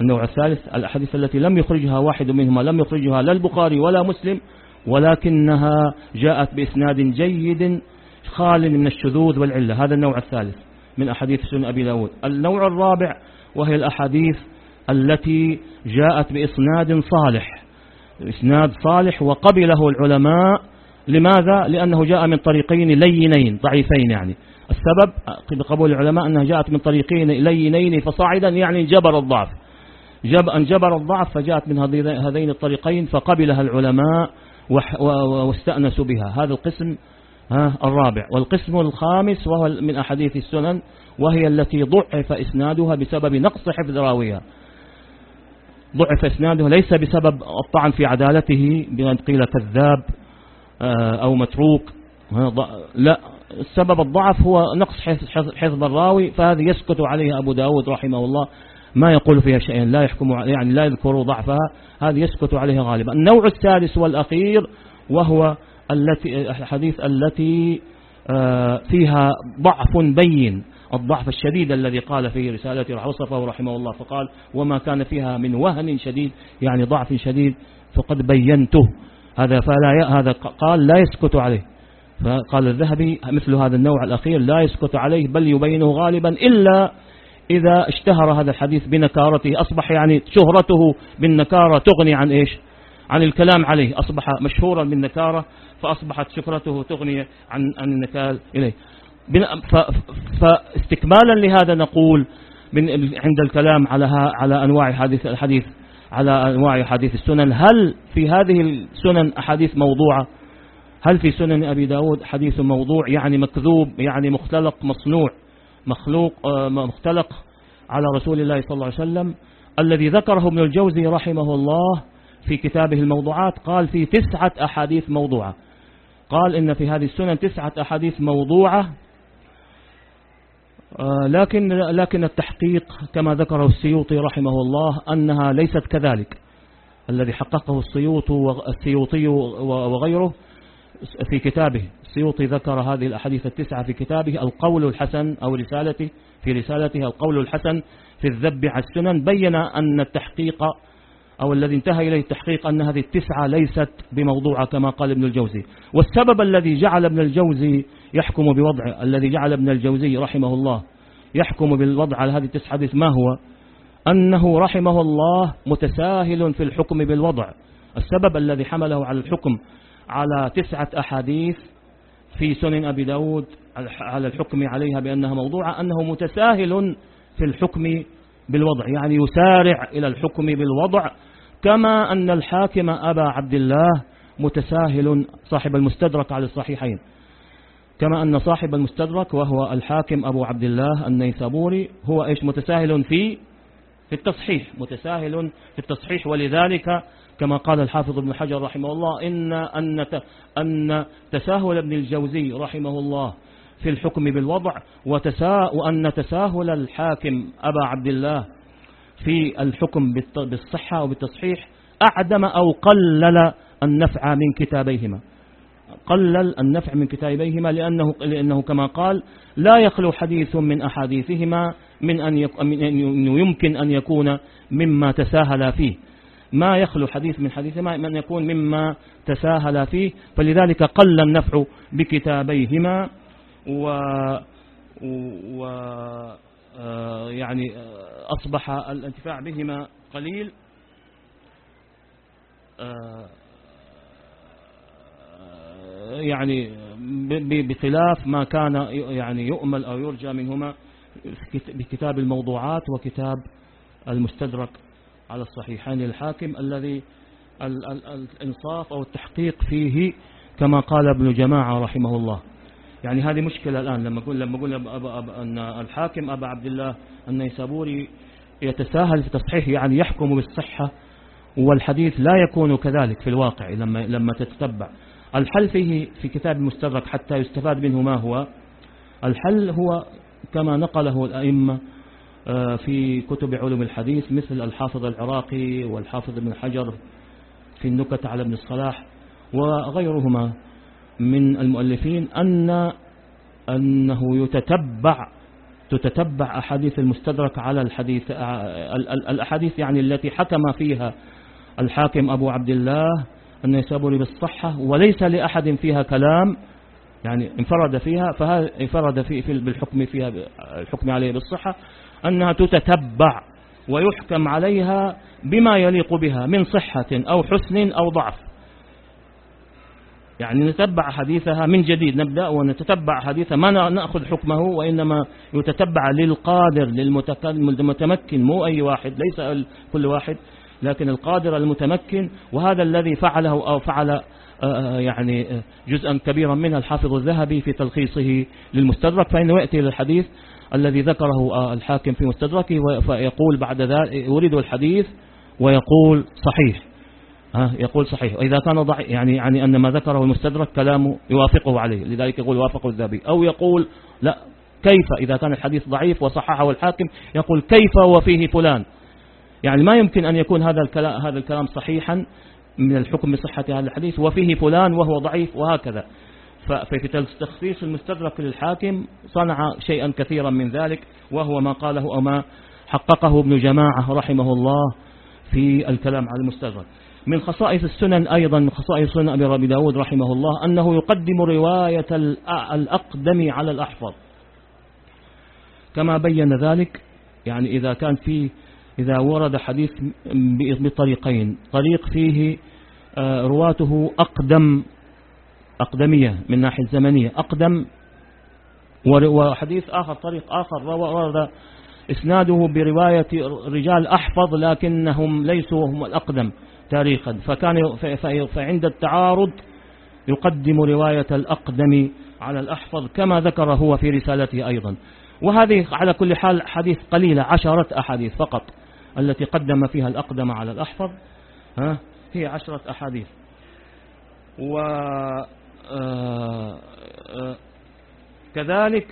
النوع الثالث الأحاديث التي لم يخرجها واحد منهما لم يخرجها لا البخاري ولا مسلم ولكنها جاءت بإسناد جيد خال من الشذوذ والعلة. هذا النوع الثالث من أحاديث سنة أبي داود. النوع الرابع وهي الأحاديث التي جاءت بإسناد صالح. إسناد صالح وقبله العلماء. لماذا؟ لأنه جاء من طريقين لينين ضعيفين يعني. السبب بقبول العلماء أنها جاءت من طريقين لينين فصاعدا يعني جبر الضعف. جب أن جبر الضعف فجاءت من هذين الطريقين فقبلها العلماء واستأنسوا بها. هذا القسم الرابع. والقسم الخامس وهو من أحاديث السنن وهي التي ضعف إسنادها بسبب نقص حفظ راويها. ضعف إسنادها ليس بسبب الطعن في عدالته بأن قيل كذاب آه، أو متروك لا. سبب الضعف هو نقص حفظ الراوي فهذه يسكت عليه أبو داود رحمه الله. ما يقول فيها شيئا لا يحكم يعني لا يذكر ضعفها هذه يسكت عليها غالبا. النوع الثالث والأخير وهو التي الحديث التي آه، فيها ضعف بين الضعف الشديد الذي قال فيه رسالته وصفه رحمه الله فقال وما كان فيها من وهن شديد يعني ضعف شديد فقد بينته. هذا فلا هذا قال لا يسكت عليه. فقال الذهبي مثل هذا النوع الأخير لا يسكت عليه بل يبينه غالبا إلا إذا اشتهر هذا الحديث بنكارته أصبح يعني شهرته بالنكارة تغني عن إيش؟ عن الكلام عليه. أصبح مشهورا بالنكارة فأصبحت شهرته تغني عن, عن النكال إليه. فاستكمالا لهذا نقول من عند الكلام على على أنواع حديث الحديث على أنواع حديث السنن. هل في هذه السنن أحاديث موضوعة؟ هل في سنن أبي داود حديث موضوع يعني مكذوب يعني مختلق مصنوع؟ مخلوق آه، مختلق على رسول الله صلى الله عليه وسلم. الذي ذكره ابن الجوزي رحمه الله في كتابه الموضوعات قال في تسعة أحاديث موضوعة. قال إن في هذه السنن تسعة أحاديث موضوعة آه، لكن لكن التحقيق كما ذكره السيوطي رحمه الله أنها ليست كذلك. الذي حققه السيوطي وغيره في كتابه. السيوطي ذكر هذه الأحاديث التسعة في كتابه القول الحسن أو رسالته في رسالته القول الحسن في الذب على السنن بين أن التحقيق أو الذي انتهى إليه التحقيق أن هذه التسعة ليست بموضوعة كما قال ابن الجوزي. والسبب الذي جعل ابن الجوزي يحكم بوضعه الذي جعل ابن الجوزي رحمه الله يحكم بالوضع على هذه التسعة ما هو؟ أنه رحمه الله متساهل في الحكم بالوضع. السبب الذي حمله على الحكم على تسعة أحاديث في سنن أبي داود على الحكم عليها بأنها موضوعة أنه متساهل في الحكم بالوضع يعني يسارع إلى الحكم بالوضع كما أن الحاكم أبا عبد الله متساهل صاحب المستدرك على الصحيحين. كما أن صاحب المستدرك وهو الحاكم أبو عبد الله النيسابوري هو إيش؟ متساهل في في التصحيح متساهل في التصحيح ولذلك كما قال الحافظ ابن حجر رحمه الله إن أن أن تساهل ابن الجوزي رحمه الله في الحكم بالوضع وأن تساهل الحاكم أبا عبد الله في الحكم بالصحة وبالتصحيح أعدم أو قلل النفع من كتابيهما. قلل النفع من كتابيهما لأنه, لأنه كما قال لا يخلو حديث من أحاديثهما من أن يمكن أن يكون مما تساهل فيه. ما يخلو حديث من حديثهما من يكون مما تساهل فيه فلذلك قل النفع بكتابيهما و, و آه، يعني آه، أصبح الانتفاع بهما قليل. آه، يعني بخلاف ما كان يعني يؤمل أو يرجى منهما بكتاب الموضوعات وكتاب المستدرك. على الصحيحين للحاكم الذي الإنصاف أو التحقيق فيه كما قال ابن جماعة رحمه الله. يعني هذه مشكلة الآن لما أقول لما أقول أن الحاكم أبا عبد الله النيسابوري يتساهل في تصحيح يعني يحكم بالصحة والحديث لا يكون كذلك في الواقع لما لما تتتبع الحل فيه في كتاب المستدرك حتى يستفاد منه ما هو؟ الحل هو كما نقله الأئمة في كتب علوم الحديث مثل الحافظ العراقي والحافظ ابن حجر في النكت على ابن الصلاح وغيرهما من المؤلفين أن أنه يتتبع تتتبع أحاديث المستدرك على الحديث الأحاديث يعني التي حكم فيها الحاكم أبو عبد الله أن يسابني بالصحة وليس لأحد فيها كلام يعني انفرد فيها فهذا انفرد في, في بالحكم فيها الحكم عليه بالصحة. أنها تتتبع ويحكم عليها بما يليق بها من صحة أو حسن أو ضعف. يعني نتبع حديثها من جديد نبدأ ونتتبع حديثها ما نأخذ حكمه وإنما يتتبع للقادر للمتمكن مو أي واحد ليس كل واحد لكن القادر المتمكن وهذا الذي فعله أو فعل آه، آه، يعني آه، جزءا كبيرا منه الحافظ الذهبي في تلخيصه للمستدرك. فإنه يأتي للحديث الذي ذكره الحاكم في مستدركه فيقول بعد ذلك يريد الحديث ويقول صحيح. ها يقول صحيح. وإذا كان ضعيف يعني يعني أن ما ذكره المستدرك كلامه يوافقه عليه لذلك يقول وافقه الذهبي. أو يقول لا كيف؟ إذا كان الحديث ضعيف وصححه الحاكم يقول كيف وفيه فلان؟ يعني ما يمكن أن يكون هذا الكلام هذا الكلام صحيحا من الحكم بصحة هذا الحديث وفيه فلان وهو ضعيف وهكذا. ففي تخصيص المستدرك للحاكم صنع شيئا كثيرا من ذلك وهو ما قاله أو ما حققه ابن جماعة رحمه الله في الكلام على المستدرك. من خصائص السنن أيضا من خصائص سنن أبي ربي داود رحمه الله أنه يقدم رواية الأقدم على الأحفظ. كما بين ذلك يعني إذا كان في إذا ورد حديث بطريقين طريق فيه آه، رواته أقدم أقدمية من ناحية زمنية. أقدم وحديث آخر طريق آخر ورد إسناده برواية رجال أحفظ لكنهم ليسوا هم الأقدم تاريخا. فكان فعند التعارض يقدم رواية الأقدم على الأحفظ كما ذكر هو في رسالته أيضا. وهذه على كل حال حديث قليلة عشرة أحاديث فقط التي قدم فيها الأقدم على الأحفظ. ها هي عشرة أحاديث. و كذلك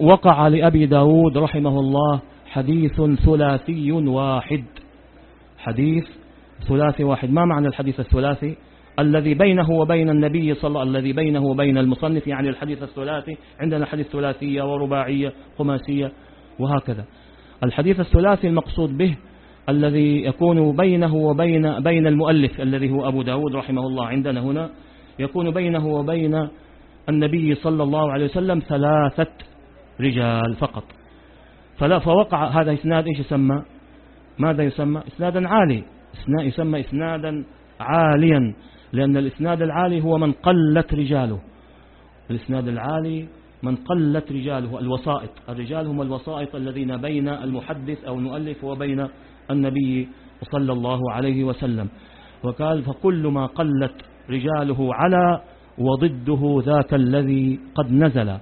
وقع لأبي داود رحمه الله حديث ثلاثي واحد. حديث ثلاثي واحد. ما معنى الحديث الثلاثي؟ الذي بينه وبين النبي صلى الله الذي بينه وبين المصنف يعني الحديث الثلاثي. عندنا حديث ثلاثية ورباعية خماسية وهكذا. الحديث الثلاثي المقصود به الذي يكون بينه وبين بين المؤلف الذي هو أبو داود رحمه الله عندنا هنا. يكون بينه وبين النبي صلى الله عليه وسلم ثلاثة رجال فقط. فلا فوقع هذا إسناد إيش يسمى؟ ماذا يسمى؟ إسنادا عالي. يسمى إسنادا عاليا لأن الإسناد العالي هو من قلت رجاله. الإسناد العالي من قلت رجاله الوسائط. الرجال هم الوسائط الذين بين المحدث أو المؤلف وبين النبي صلى الله عليه وسلم. وقال فكل ما قلت رجاله على وضده ذاك الذي قد نزل.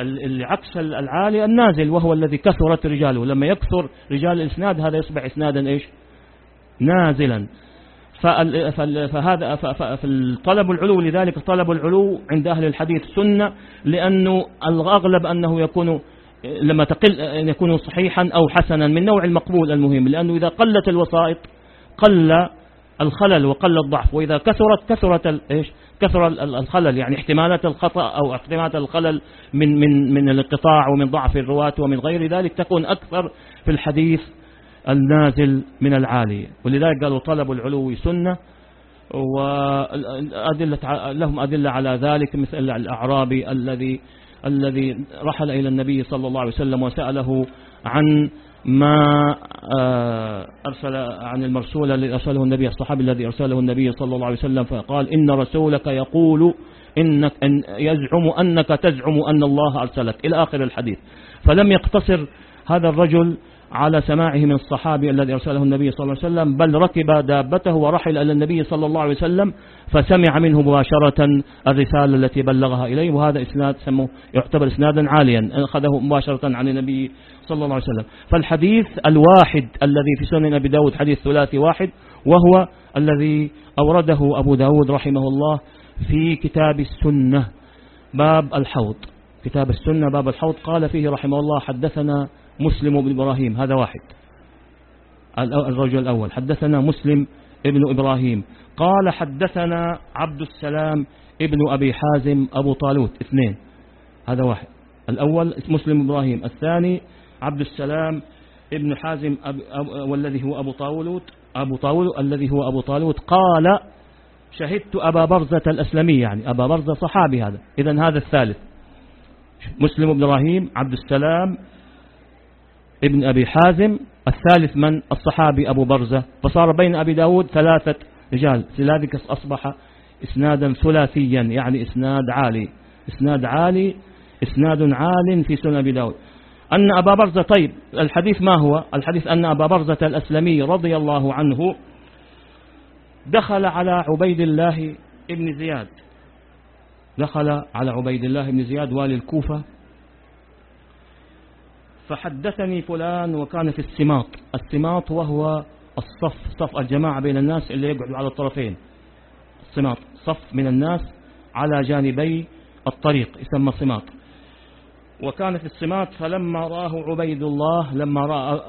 العكس العالي النازل وهو الذي كثرت رجاله. لما يكثر رجال الإسناد هذا يصبح إسنادا إيش؟ نازلا. فهذا فالطلب العلو لذلك طلب العلو عند أهل الحديث سنة لأنه الأغلب أنه يكون لما تقل يكون صحيحا أو حسنا من نوع المقبول المهم. لأنه إذا قلت الوسائط قل الخلل وقل الضعف وإذا كثرت كثرت إيش؟ كثر الخلل يعني احتمالات الخطأ أو احتمالات الخلل من من من الانقطاع ومن ضعف الرواة ومن غير ذلك تكون أكثر في الحديث النازل من العالي. ولذلك قالوا طلب العلو سنة وأدلة لهم أدلة على ذلك مثل الأعرابي الذي الذي رحل إلى النبي صلى الله عليه وسلم وسأله عن ما آه، أرسل عن المرسول الذي أرسله النبي الصحابي الذي أرسله النبي صلى الله عليه وسلم فقال إن رسولك يقول إنك أن يزعم أنك تزعم أن الله أرسلك. إلى آخر الحديث. فلم يقتصر هذا الرجل على سماعه من الصحابي الذي أرسله النبي صلى الله عليه وسلم بل ركب دابته ورحل إلى النبي صلى الله عليه وسلم فسمع منه مباشرة الرسالة التي بلغها إليه وهذا إسناد سموه يعتبر إسنادا عاليا أخذه مباشرة عن النبي صلى الله عليه وسلم. فالحديث الواحد الذي في سنن أبي داود حديث ثلاثي واحد وهو الذي أورده أبو داود رحمه الله في كتاب السنة باب الحوض. كتاب السنة باب الحوض. قال فيه رحمه الله حدثنا مسلم بن إبراهيم هذا واحد. الرجل الأول. حدثنا مسلم ابن إبراهيم. قال حدثنا عبد السلام ابن أبي حازم أبو طالوت اثنين. هذا واحد. الأول مسلم إبراهيم. الثاني عبد السلام ابن حازم أب أب والذي هو أبو طاولوت أبو طاولوت الذي هو أبو طالوت قال شهدت أبا برزة الأسلمي. يعني أبا برزة صحابي هذا. إذا هذا الثالث. مسلم بن إبراهيم عبد السلام ابن أبي حازم الثالث من الصحابي أبو برزة. فصار بين أبي داود ثلاثة رجال. لذلك أصبح إسنادا ثلاثيا يعني إسناد عالي. إسناد عالي إسناد عال في سنن أبي داود. أن أبا برزة طيب الحديث ما هو؟ الحديث أن أبا برزة الأسلمي رضي الله عنه دخل على عبيد الله ابن زياد. دخل على عبيد الله بن زياد والي الكوفة. فحدثني فلان وكان في السماط. السماط وهو الصف صف الجماعة بين الناس اللي يقعدوا على الطرفين. السماط صف من الناس على جانبي الطريق يسمى السماط وكان في السماط فلما رآه عبيد الله لما رأى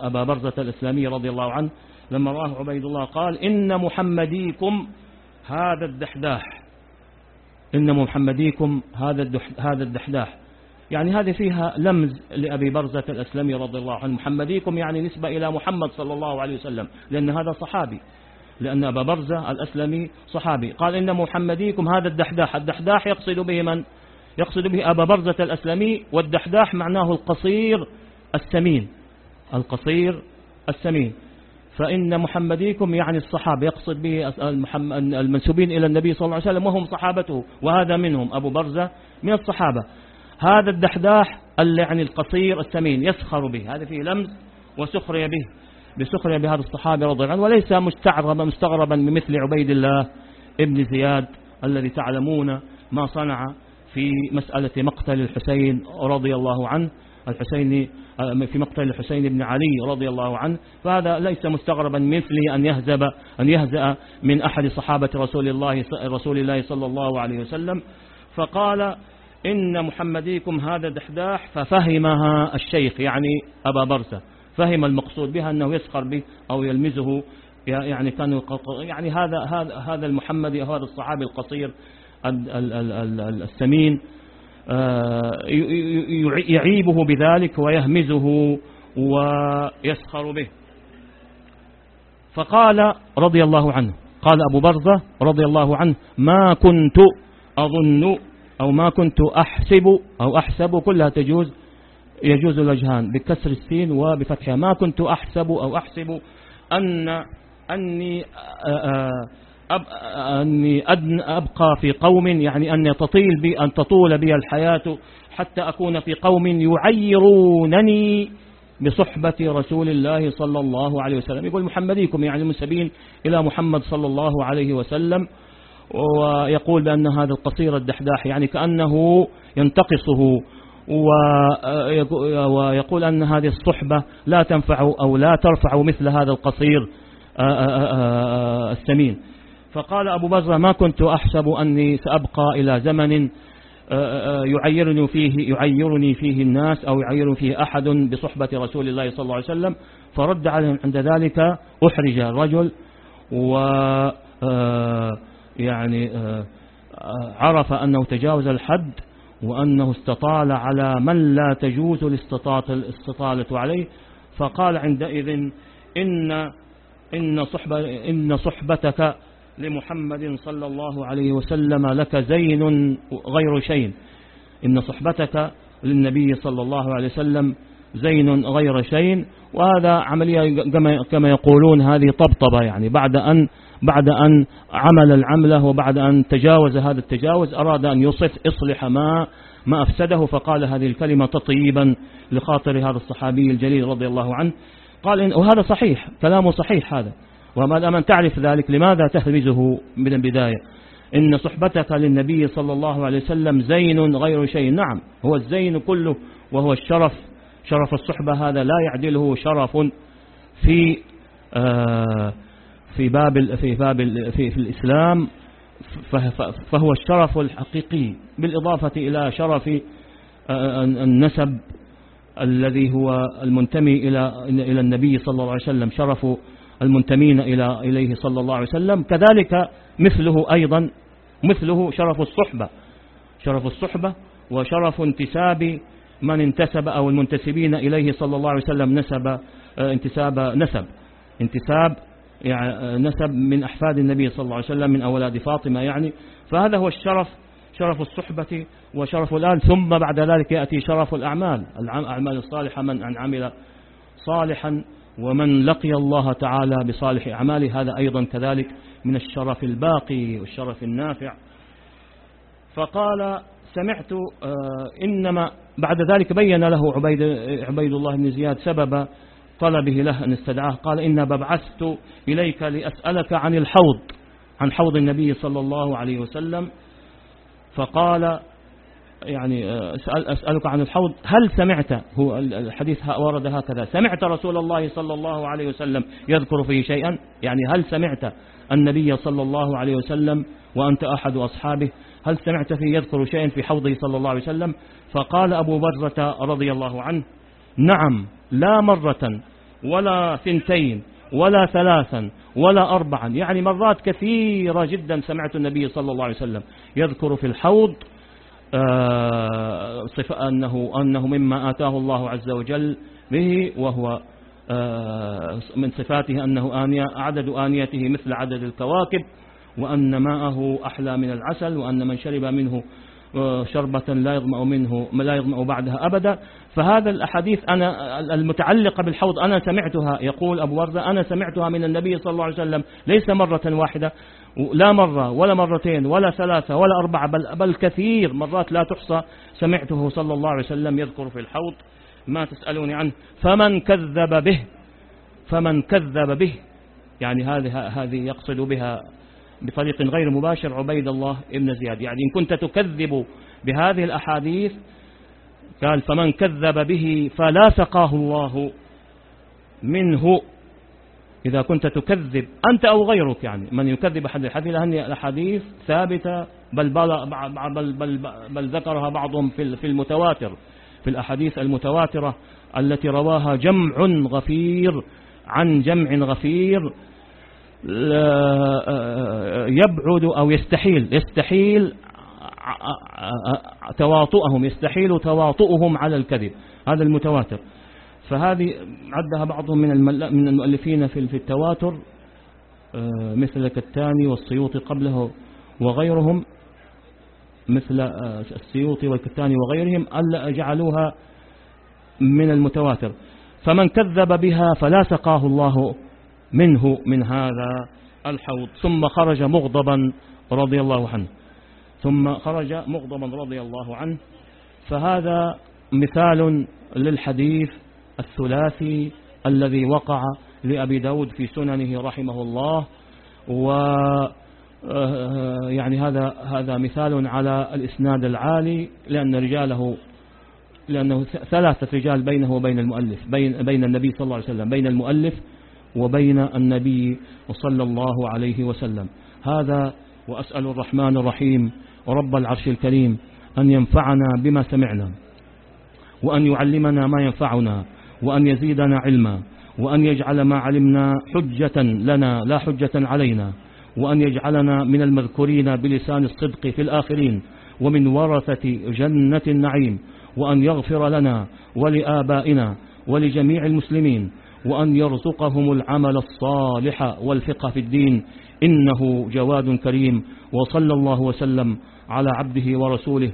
أبا برزة الإسلامي رضي الله عنه لما رآه عبيد الله قال إن محمديكم هذا الدحداح. إن محمديكم هذا هذا الدحداح. يعني هذه فيها لمز لأبي برزة الأسلمي رضي الله عنه. محمديكم يعني نسبة إلى محمد صلى الله عليه وسلم لأن هذا صحابي. لأن أبا برزة الأسلمي صحابي. قال إن محمديكم هذا الدحداح. الدحداح يقصد به من؟ يقصد به أبا برزة الأسلمي والدحداح معناه القصير السمين. القصير السمين. فإن محمديكم يعني الصحابة يقصد به المنسوبين إلى النبي صلى الله عليه وسلم وهم صحابته وهذا منهم أبو برزة من الصحابة. هذا الدحداح يعني القصير السمين يسخر به. هذا فيه لمز وسخرية به بسخرية بهذا الصحابي رضي الله عنه وليس مستعربا مستغربا بمثل عبيد الله ابن زياد الذي تعلمون ما صنع في مسألة مقتل الحسين رضي الله عنه الحسين في مقتل الحسين بن علي رضي الله عنه. فهذا ليس مستغربا مثله أن يهزب أن يهزأ من أحد صحابة رسول الله رسول الله صلى الله عليه وسلم. فقال إن محمديكم هذا دحداح ففهمها الشيخ يعني أبا برسة فهم المقصود بها أنه يسخر به أو يلمزه يعني كانوا يعني هذا هذا هذا المحمدي هذا الصحابي القصير السمين آه، يعيبه بذلك ويهمزه ويسخر به. فقال رضي الله عنه قال أبو برزة رضي الله عنه ما كنت أظن أو ما كنت أحسب أو أحسب كلها تجوز يجوز الوجهان بكسر السين وبفتحها. ما كنت أحسب أو أحسب أن أني أب أني أبقى في قوم يعني أن تطيل بي أن تطول بي الحياة حتى أكون في قوم يعيرونني بصحبة رسول الله صلى الله عليه وسلم. يقول محمديكم يعني المنسبين إلى محمد صلى الله عليه وسلم ويقول بأن هذا القصير الدحداح يعني كأنه ينتقصه ويقول أن هذه الصحبة لا تنفع أو لا ترفع مثل هذا القصير السمين. فقال أبو بزرة ما كنت أحسب أني سأبقى إلى زمن يعيرني فيه يعيرني فيه الناس أو يعيرني فيه أحد بصحبة رسول الله صلى الله عليه وسلم فرد عليهم عند ذلك أحرج الرجل و يعني عرف أنه تجاوز الحد وأنه استطال على من لا تجوز الاستطالة عليه فقال عندئذ إن إن, صحبة إن صحبتك لمحمد صلى الله عليه وسلم لك زين غير شيء إن صحبتك للنبي صلى الله عليه وسلم زين غير شيء وهذا عملية كما يقولون هذه طبطبة يعني. بعد أن بعد أن عمل العملة وبعد أن تجاوز هذا التجاوز أراد أن يصف إصلح ما ما أفسده. فقال هذه الكلمة تطيبا لخاطر هذا الصحابي الجليل رضي الله عنه. قال إن وهذا صحيح كلامه صحيح هذا. وما دام تعرف ذلك لماذا تهرمزه من البداية؟ إن صحبتك للنبي صلى الله عليه وسلم زين غير شيء. نعم هو الزين كله وهو الشرف. شرف الصحبة هذا لا يعدله شرف في آه في باب في باب في, في الإسلام. فهو الشرف الحقيقي بالإضافة إلى شرف آه، النسب الذي هو المنتمي إلى إلى النبي صلى الله عليه وسلم. شرف المنتمين إلى إليه صلى الله عليه وسلم. كذلك مثله أيضا مثله شرف الصحبة. شرف الصحبة وشرف انتساب من انتسب أو المنتسبين إليه صلى الله عليه وسلم نسب آه، انتساب نسب. انتساب يعني نسب من أحفاد النبي صلى الله عليه وسلم من أولاد فاطمة يعني. فهذا هو الشرف شرف الصحبة وشرف الآل ثم بعد ذلك يأتي شرف الأعمال. الأعمال الصالحة من أن عمل صالحا ومن لقي الله تعالى بصالح أعماله هذا أيضا كذلك من الشرف الباقي والشرف النافع. فقال سمعت آه، إنما بعد ذلك بين له عبيد, عبيد الله بن زياد سبب طلبه له أن استدعاه. قال إن ببعثت إليك لأسألك عن الحوض عن حوض النبي صلى الله عليه وسلم. فقال يعني آه، أسأل أسألك عن الحوض. هل سمعت؟ هو الحديث ورد هكذا. سمعت رسول الله صلى الله عليه وسلم يذكر فيه شيئا؟ يعني هل سمعت النبي صلى الله عليه وسلم وأنت أحد أصحابه؟ هل سمعت فيه يذكر شيئا في حوضه صلى الله عليه وسلم؟ فقال أبو برزة رضي الله عنه نعم لا مرة ولا ثنتين ولا ثلاثا ولا أربعا. يعني مرات كثيرة جدا سمعت النبي صلى الله عليه وسلم يذكر في الحوض آه، صفة أنه, أنه مما آتاه الله عز وجل به وهو آه، من صفاته أنه آنية عدد آنيته مثل عدد الكواكب وأن ماءه أحلى من العسل وأن من شرب منه آه، شربة لا يظمأ منه لا يظمأ بعدها أبدا. فهذا الأحاديث أنا المتعلقة بالحوض أنا سمعتها يقول أبو وردة أنا سمعتها من النبي صلى الله عليه وسلم ليس مرة واحدة. لا مرة ولا مرتين ولا ثلاثة ولا أربعة بل, بل كثير مرات لا تحصى. سمعته صلى الله عليه وسلم يذكر في الحوض ما تسألوني عنه. فمن كذب به فمن كذب به يعني هذه هذه يقصد بها بطريق غير مباشر عبيد الله ابن زياد. يعني إن كنت تكذب بهذه الأحاديث قال فمن كذب به فلا سقاه الله منه. إذا كنت تكذب أنت أو غيرك يعني من يكذب أحد الحديث لأن الأحاديث ثابتة بل, بل, بل, بل, بل ذكرها بعضهم في المتواتر في الأحاديث المتواترة التي رواها جمع غفير عن جمع غفير يبعد أو يستحيل يستحيل تواطؤهم يستحيل تواطؤهم على الكذب. هذا المتواتر. فهذه عدها بعضهم من من المؤلفين في التواتر آه، مثل الكتاني والسيوطي قبله وغيرهم مثل آه، السيوطي والكتاني وغيرهم ألا جعلوها من المتواتر. فمن كذب بها فلا سقاه الله منه من هذا الحوض. ثم خرج مغضبا رضي الله عنه. ثم خرج مغضبا رضي الله عنه. فهذا مثال للحديث الثلاثي الذي وقع لأبي داود في سننه رحمه الله و يعني هذا هذا مثال على الإسناد العالي لأن رجاله لأنه ثلاثة رجال بينه وبين المؤلف بين بين النبي صلى الله عليه وسلم بين المؤلف وبين النبي صلى الله عليه وسلم. هذا وأسأل الرحمن الرحيم ورب العرش الكريم أن ينفعنا بما سمعنا وأن يعلمنا ما ينفعنا وأن يزيدنا علما وأن يجعل ما علمنا حجة لنا لا حجة علينا وأن يجعلنا من المذكورين بلسان الصدق في الآخرين ومن ورثة جنة النعيم وأن يغفر لنا ولآبائنا ولجميع المسلمين وأن يرزقهم العمل الصالح والفقه في الدين إنه جواد كريم وصلى الله وسلم على عبده ورسوله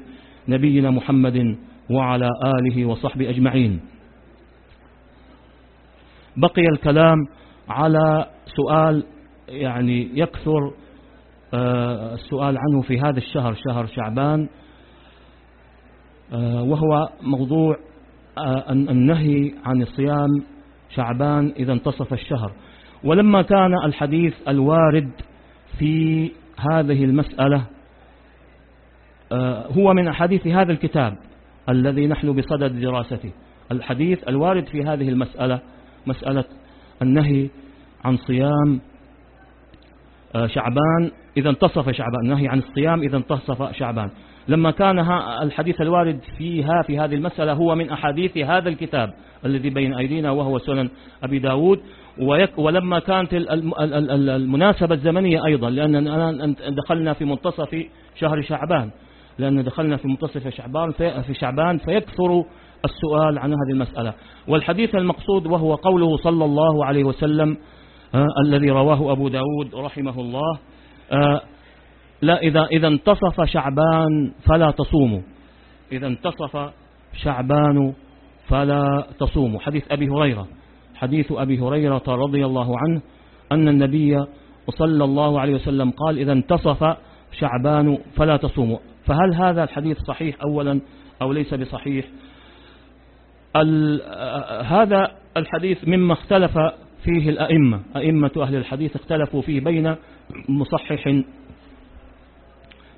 نبينا محمد وعلى آله وصحبه أجمعين. بقي الكلام على سؤال يعني يكثر آه، السؤال عنه في هذا الشهر شهر شعبان آه، وهو موضوع آه، النهي عن صيام شعبان إذا انتصف الشهر. ولما كان الحديث الوارد في هذه المسألة هو من أحاديث هذا الكتاب الذي نحن بصدد دراسته. الحديث الوارد في هذه المسألة مسألة النهي عن صيام آه، شعبان. إذا انتصف شعبان النهي عن الصيام إذا انتصف شعبان. لما كان الحديث الوارد فيها في هذه المسألة هو من أحاديث هذا الكتاب الذي بين أيدينا وهو سنن أبي داود. ولما كانت المناسبة الزمنية أيضا لأننا دخلنا في منتصف شهر شعبان. لأن دخلنا في منتصف شعبان في شعبان فيكثر السؤال عن هذه المسألة. والحديث المقصود وهو قوله صلى الله عليه وسلم آه الذي رواه أبو داود رحمه الله آه لا إذا, إذا انتصف شعبان فلا تصوموا إذا انتصف شعبان فلا تصوموا حديث أبي هريرة. حديث أبي هريرة رضي الله عنه أن النبي صلى الله عليه وسلم قال إذا انتصف شعبان فلا تصوموا فهل هذا الحديث صحيح أولا أو ليس بصحيح؟ هذا الحديث مما اختلف فيه الأئمة. أئمة أهل الحديث اختلفوا فيه بين مصحح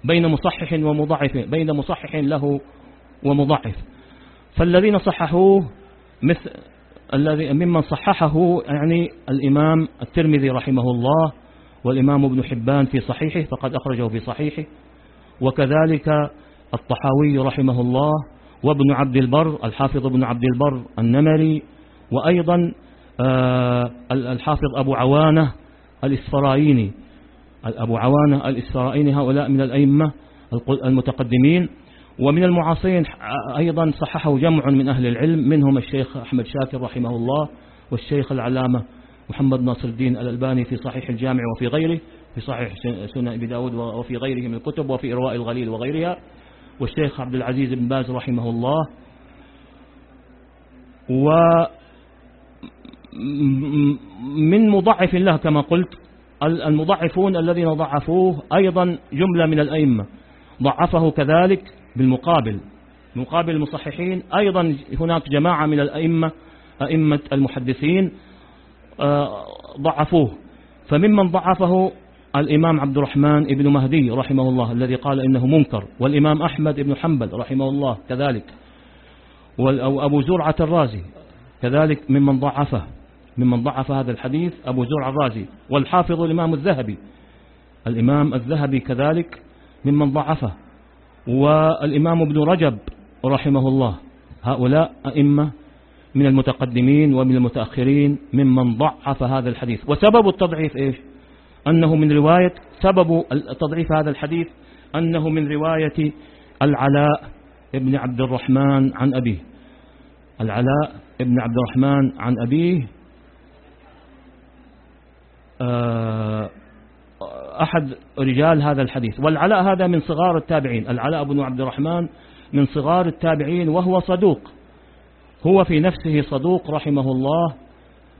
بين مصحح ومضعف بين مصحح له ومضعف فالذين صححوه مثل الذي ممن صححه يعني الإمام الترمذي رحمه الله والإمام ابن حبان في صحيحه فقد أخرجه في صحيحه. وكذلك الطحاوي رحمه الله وابن عبد البر الحافظ ابن عبد البر النمري وأيضا آه، الحافظ أبو عوانة الإسفرايني أبو عوانة الإسفرايني هؤلاء من الأئمة المتقدمين. ومن المعاصرين أيضا صححه جمع من أهل العلم منهم الشيخ أحمد شاكر رحمه الله والشيخ العلامة محمد ناصر الدين الألباني في صحيح الجامع وفي غيره في صحيح سنة أبي داود وفي غيره من الكتب وفي إرواء الغليل وغيرها. والشيخ عبد العزيز بن باز رحمه الله و من مضعف الله كما قلت المضعفون الذين ضعفوه أيضا جملة من الأئمة. ضعفه كذلك بالمقابل. مقابل المصححين أيضا هناك جماعة من الأئمة أئمة المحدثين آه، ضعفوه. فممن ضعفه الإمام عبد الرحمن بن مهدي رحمه الله الذي قال إنه منكر والإمام أحمد بن حنبل رحمه الله كذلك وأبو زرعة الرازي كذلك ممن ضعفه ممن ضعف هذا الحديث أبو زرع الرازي والحافظ الإمام الذهبي الإمام الذهبي كذلك ممن ضعفه والإمام ابن رجب رحمه الله هؤلاء أئمة من المتقدمين ومن المتأخرين ممن ضعف هذا الحديث. وسبب التضعيف إيش؟ أنه من رواية سبب تضعيف هذا الحديث أنه من رواية العلاء ابن عبد الرحمن عن أبيه. العلاء ابن عبد الرحمن عن أبيه آه، أحد رجال هذا الحديث. والعلاء هذا من صغار التابعين. العلاء بن عبد الرحمن من صغار التابعين وهو صدوق. هو في نفسه صدوق رحمه الله.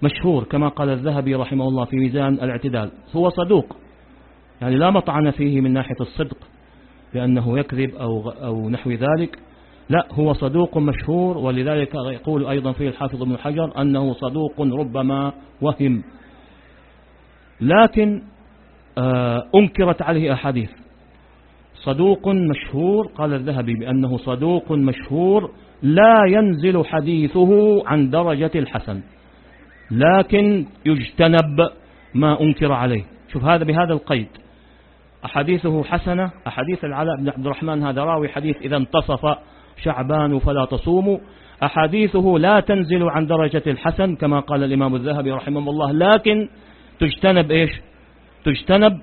مشهور كما قال الذهبي رحمه الله في ميزان الاعتدال. هو صدوق. يعني لا مطعن فيه من ناحية الصدق لأنه يكذب أو, أو نحو ذلك. لا هو صدوق مشهور ولذلك يقول أيضا فيه الحافظ ابن حجر أنه صدوق ربما وهم. لكن آه، أنكرت عليه أحاديث. صدوق مشهور قال الذهبي بأنه صدوق مشهور لا ينزل حديثه عن درجة الحسن. لكن يجتنب ما أنكر عليه. شوف هذا بهذا القيد. أحاديثه حسنة أحاديث العلاء بن عبد الرحمن هذا راوي حديث إذا انتصف شعبان فلا تصوموا. أحاديثه لا تنزل عن درجة الحسن كما قال الإمام الذهبي رحمه الله لكن تجتنب إيش؟ تجتنب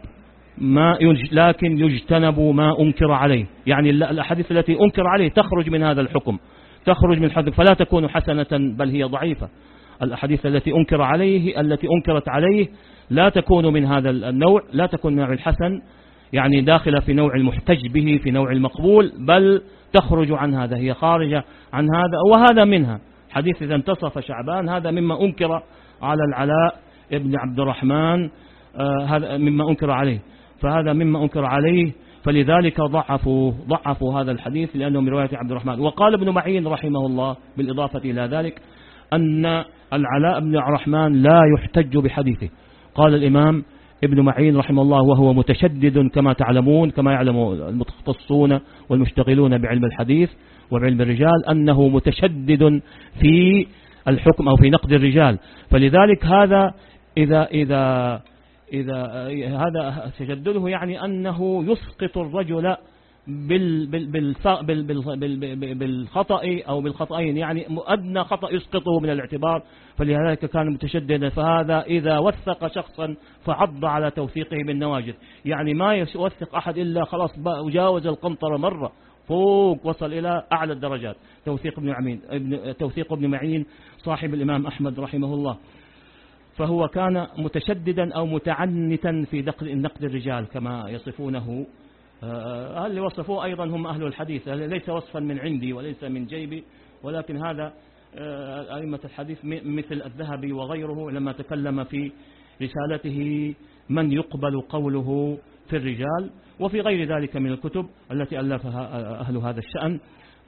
ما لكن يجتنب ما أنكر عليه. يعني الأحاديث التي أنكر عليه تخرج من هذا الحكم تخرج من حد فلا تكون حسنة بل هي ضعيفة. الأحاديث التي أنكر عليه التي أنكرت عليه لا تكون من هذا النوع لا تكون نوع الحسن يعني داخلة في نوع المحتج به في نوع المقبول بل تخرج عن هذا هي خارجة عن هذا وهذا منها. حديث إذا انتصف شعبان هذا مما أنكر على العلاء ابن عبد الرحمن آه، هذا مما أنكر عليه. فهذا مما أنكر عليه فلذلك ضعفوا ضعفوا هذا الحديث لأنه من رواية عبد الرحمن. وقال ابن معين رحمه الله بالإضافة إلى ذلك أن العلاء بن الرحمن لا يحتج بحديثه. قال الإمام ابن معين رحمه الله وهو متشدد كما تعلمون كما يعلم المتخصصون والمشتغلون بعلم الحديث وبعلم الرجال أنه متشدد في الحكم أو في نقد الرجال. فلذلك هذا إذا إذا إذا هذا تجدده يعني أنه يسقط الرجل بال بال بال بال بالخطأ أو بالخطأين يعني أدنى خطأ يسقطه من الاعتبار فلذلك كان متشددا فهذا إذا وثق شخصا فعض على توثيقه بالنواجذ يعني ما يوثق أحد إلا خلاص جاوز القنطرة مرة فوق وصل إلى أعلى الدرجات. توثيق ابن معين ابن توثيق ابن معين صاحب الإمام أحمد رحمه الله. فهو كان متشددا أو متعنتا في نقد الرجال كما يصفونه اللي وصفوه أيضا هم أهل الحديث. ليس وصفا من عندي وليس من جيبي ولكن هذا آه، أئمة الحديث مثل الذهبي وغيره لما تكلم في رسالته من يقبل قوله في الرجال وفي غير ذلك من الكتب التي ألفها أهل هذا الشأن.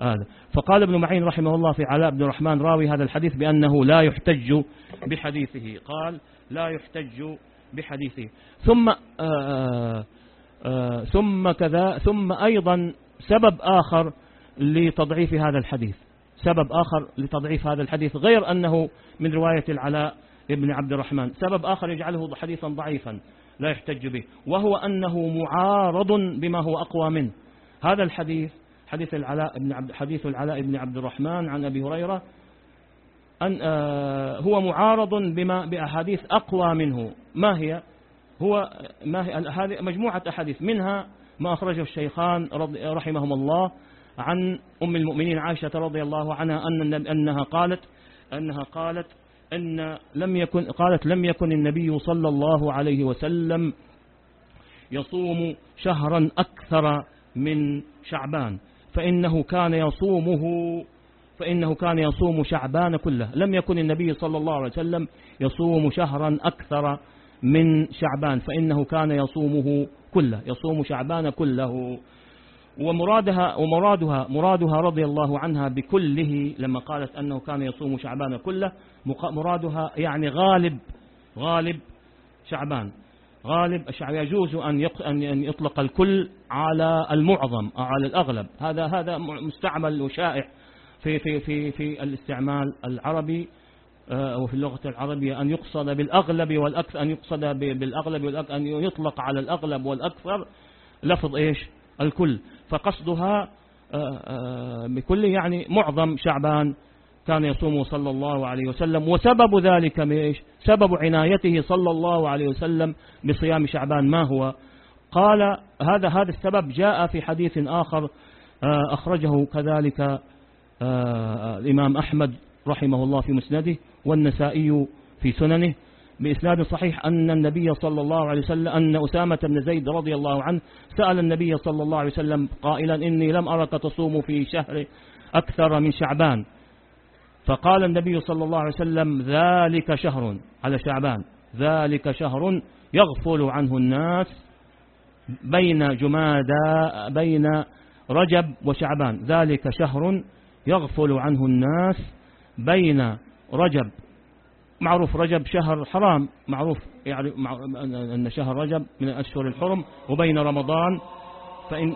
هذا فقال ابن معين رحمه الله في علاء بن الرحمن راوي هذا الحديث بأنه لا يحتج بحديثه. قال لا يحتج بحديثه. ثم آه، آه، ثم كذا ثم أيضا سبب آخر لتضعيف هذا الحديث. سبب آخر لتضعيف هذا الحديث غير أنه من رواية العلاء ابن عبد الرحمن. سبب آخر يجعله حديثا ضعيفا لا يحتج به وهو أنه معارض بما هو أقوى منه. هذا الحديث حديث العلاء بن عبد حديث العلاء بن عبد الرحمن عن أبي هريرة أن آه هو معارض بما بأحاديث أقوى منه. ما هي؟ هو ما هذه مجموعة أحاديث منها ما أخرجه الشيخان رحمهم الله عن أم المؤمنين عائشة رضي الله عنها أن أنها قالت أنها قالت أن لم يكن قالت لم يكن النبي صلى الله عليه وسلم يصوم شهرا أكثر من شعبان فإنه كان يصومه فإنه كان يصوم شعبان كله. لم يكن النبي صلى الله عليه وسلم يصوم شهرا أكثر من شعبان فإنه كان يصومه كله يصوم شعبان كله. ومرادها ومرادها مرادها رضي الله عنها بكله لما قالت أنه كان يصوم شعبان كله مرادها يعني غالب غالب شعبان. غالب يجوز أن أن يطلق الكل على المعظم على الأغلب. هذا هذا مستعمل وشائع في في في في الاستعمال العربي. وفي اللغة العربية أن يقصد بالأغلب والأكثر أن يقصد بالأغلب والأكثر أن يطلق على الأغلب والأكثر لفظ إيش؟ الكل. فقصدها آه، آه، بكل يعني معظم شعبان كان يصوم صلى الله عليه وسلم. وسبب ذلك ميش سبب عنايته صلى الله عليه وسلم بصيام شعبان ما هو؟ قال هذا هذا السبب جاء في حديث آخر آه، أخرجه كذلك آه، الإمام أحمد رحمه الله في مسنده. والنسائي في سننه بإسناد صحيح أن النبي صلى الله عليه وسلم أن أسامة بن زيد رضي الله عنه سأل النبي صلى الله عليه وسلم قائلا إني لم أرك تصوم في شهر أكثر من شعبان. فقال النبي صلى الله عليه وسلم ذلك شهر على شعبان. ذلك شهر يغفل عنه الناس بين جمادى بين رجب وشعبان. ذلك شهر يغفل عنه الناس بين رجب. معروف رجب شهر حرام معروف يعني أن شهر رجب من الأشهر الحرم وبين رمضان فإن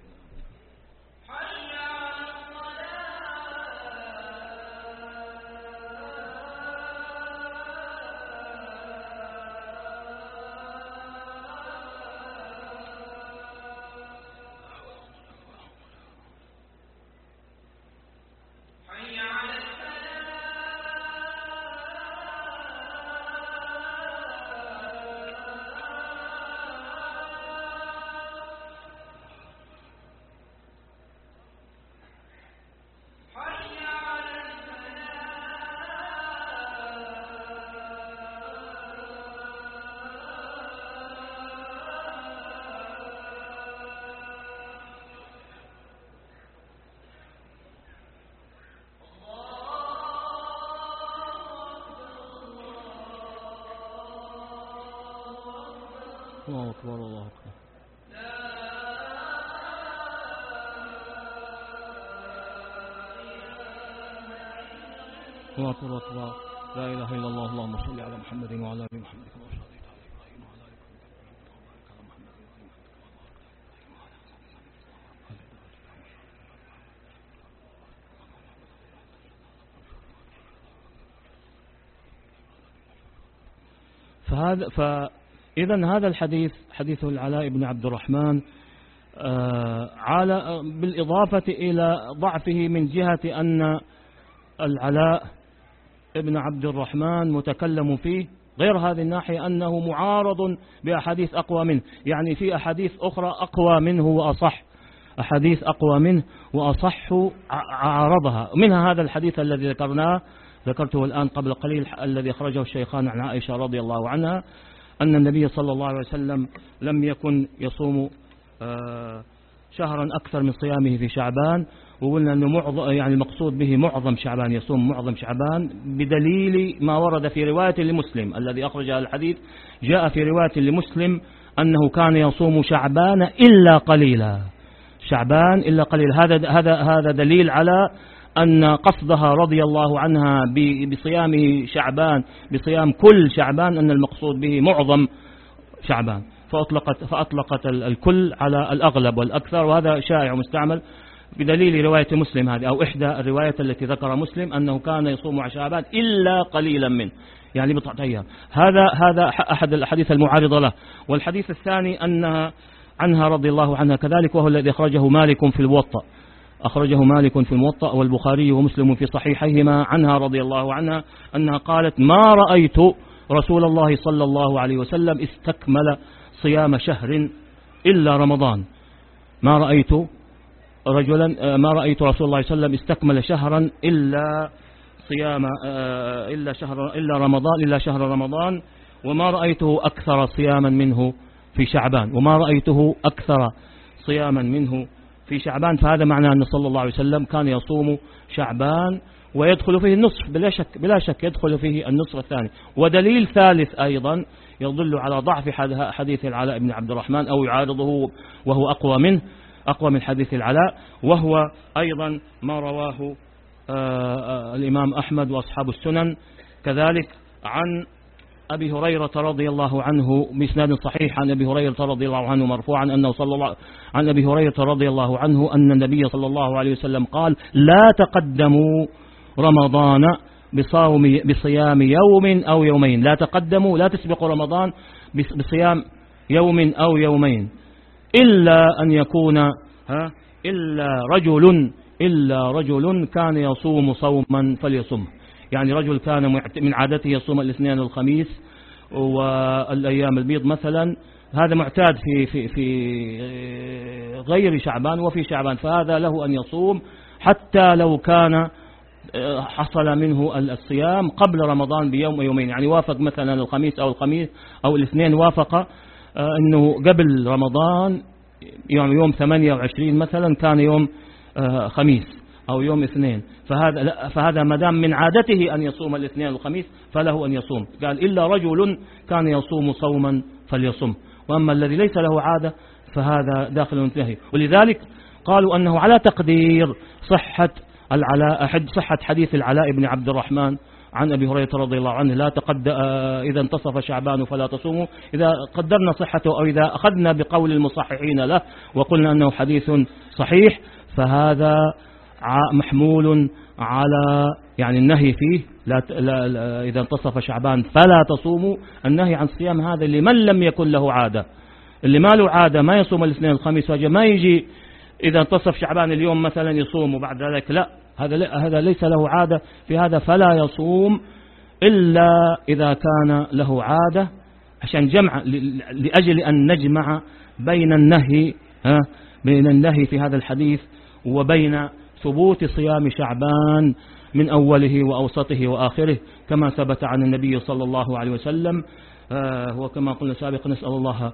أكبر لا إله إلا الله اللهم صل على محمد وعلى آل محمد. كما صليت على إبراهيم وعلى آل فهذا ف إذا هذا الحديث حديث العلاء بن عبد الرحمن آه، على بالإضافة إلى ضعفه من جهة أن العلاء ابن عبد الرحمن متكلم فيه غير هذه الناحية أنه معارض بأحاديث أقوى منه يعني في أحاديث أخرى أقوى منه وأصح. أحاديث أقوى منه وأصح عارضها منها هذا الحديث الذي ذكرناه ذكرته الآن قبل قليل الذي أخرجه الشيخان عن عائشة رضي الله عنها أن النبي صلى الله عليه وسلم لم يكن يصوم آه، شهرا أكثر من صيامه في شعبان وقلنا أنه معظم يعني المقصود به معظم شعبان يصوم معظم شعبان بدليل ما ورد في رواية لمسلم الذي أخرج الحديث جاء في رواية لمسلم أنه كان يصوم شعبان إلا قليلا. شعبان إلا قليلا. هذا هذا هذا دليل على أن قصدها رضي الله عنها بصيام شعبان بصيام كل شعبان أن المقصود به معظم شعبان. فأطلقت, فأطلقت الكل على الأغلب والأكثر وهذا شائع مستعمل بدليل رواية مسلم هذه أو إحدى الروايات التي ذكر مسلم أنه كان يصوم شعبان إلا قليلا منه يعني بضعة أيام هذا هذا أحد الأحاديث المعارضة له. والحديث الثاني أنها عنها رضي الله عنها كذلك وهو الذي أخرجه مالك في الوطأ أخرجه مالك في الموطأ والبخاري ومسلم في صحيحيهما عنها رضي الله عنها أنها قالت ما رأيت رسول الله صلى الله عليه وسلم استكمل صيام شهر إلا رمضان. ما رأيت رجلا ما رأيت رسول الله صلى الله عليه وسلم استكمل شهرا إلا صيام إلا شهر إلا رمضان إلا شهر رمضان وما رأيته أكثر صياما منه في شعبان وما رأيته أكثر صياما منه في شعبان. فهذا معنى أن صلى الله عليه وسلم كان يصوم شعبان ويدخل فيه النصف بلا شك, بلا شك يدخل فيه النصف الثاني. ودليل ثالث أيضا يدل على ضعف حديث العلاء بن عبد الرحمن أو يعارضه وهو أقوى منه أقوى من حديث العلاء وهو أيضا ما رواه آه، آه، الإمام أحمد وأصحاب السنن كذلك عن أبي هريرة رضي الله عنه بإسناد صحيح عن أبي هريرة رضي الله عنه مرفوعا أنه صلى الله عن أبي هريرة رضي الله عنه أن النبي صلى الله عليه وسلم قال لا تقدموا رمضان بصوم بصيام يوم أو يومين. لا تقدموا لا تسبقوا رمضان بصيام يوم أو يومين. إلا أن يكون ها إلا رجل إلا رجل كان يصوم صوما فليصمه يعني رجل كان من عادته يصوم الاثنين والخميس والأيام البيض مثلا. هذا معتاد في في في غير شعبان وفي شعبان. فهذا له أن يصوم حتى لو كان حصل منه الصيام قبل رمضان بيوم أو يومين يعني وافق مثلا الخميس أو الخميس أو الاثنين وافق آه، أنه قبل رمضان يعني يوم 28 مثلا كان يوم آه، خميس أو يوم اثنين. فهذا, لا فهذا مدام من عادته أن يصوم الاثنين والخميس فله أن يصوم. قال إلا رجل كان يصوم صوما فليصم. وأما الذي ليس له عادة فهذا داخل انتهي ولذلك قالوا أنه على تقدير صحة العلاء صحة حديث العلاء بن عبد الرحمن عن أبي هريرة رضي الله عنه لا تقد إذا انتصف شعبان فلا تصوموا. إذا قدرنا صحته أو إذا أخذنا بقول المصححين له وقلنا أنه حديث صحيح فهذا محمول على يعني النهي فيه. لا, لا, لا إذا انتصف شعبان فلا تصوموا. النهي عن الصيام هذا لمن لم يكن له عادة. اللي ما له عادة ما يصوم الاثنين الخميس ما يجي إذا انتصف شعبان اليوم مثلا يصوم وبعد ذلك لا. هذا هذا ليس له عادة. في هذا فلا يصوم إلا إذا كان له عادة عشان جمع لأجل أن نجمع بين النهي بين النهي في هذا الحديث وبين ثبوت صيام شعبان من أوله وأوسطه وآخره كما ثبت عن النبي صلى الله عليه وسلم آه، وكما قلنا سابقا نسأل الله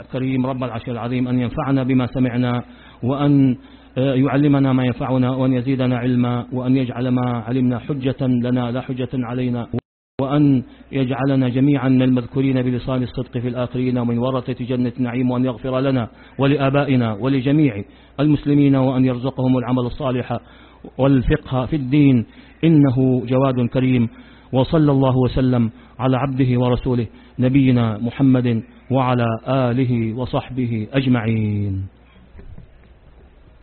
الكريم رب العرش العظيم أن ينفعنا بما سمعنا وأن يعلمنا ما ينفعنا وأن يزيدنا علما وأن يجعل ما علمنا حجة لنا لا حجة علينا وأن يجعلنا جميعا من المذكورين بلسان الصدق في الآخرين ومن ورثة جنة نعيم وأن يغفر لنا ولآبائنا ولجميع المسلمين وأن يرزقهم العمل الصالح والفقه في الدين. إنه جواد كريم. وصلى الله وسلم على عبده ورسوله نبينا محمد وعلى آله وصحبه أجمعين.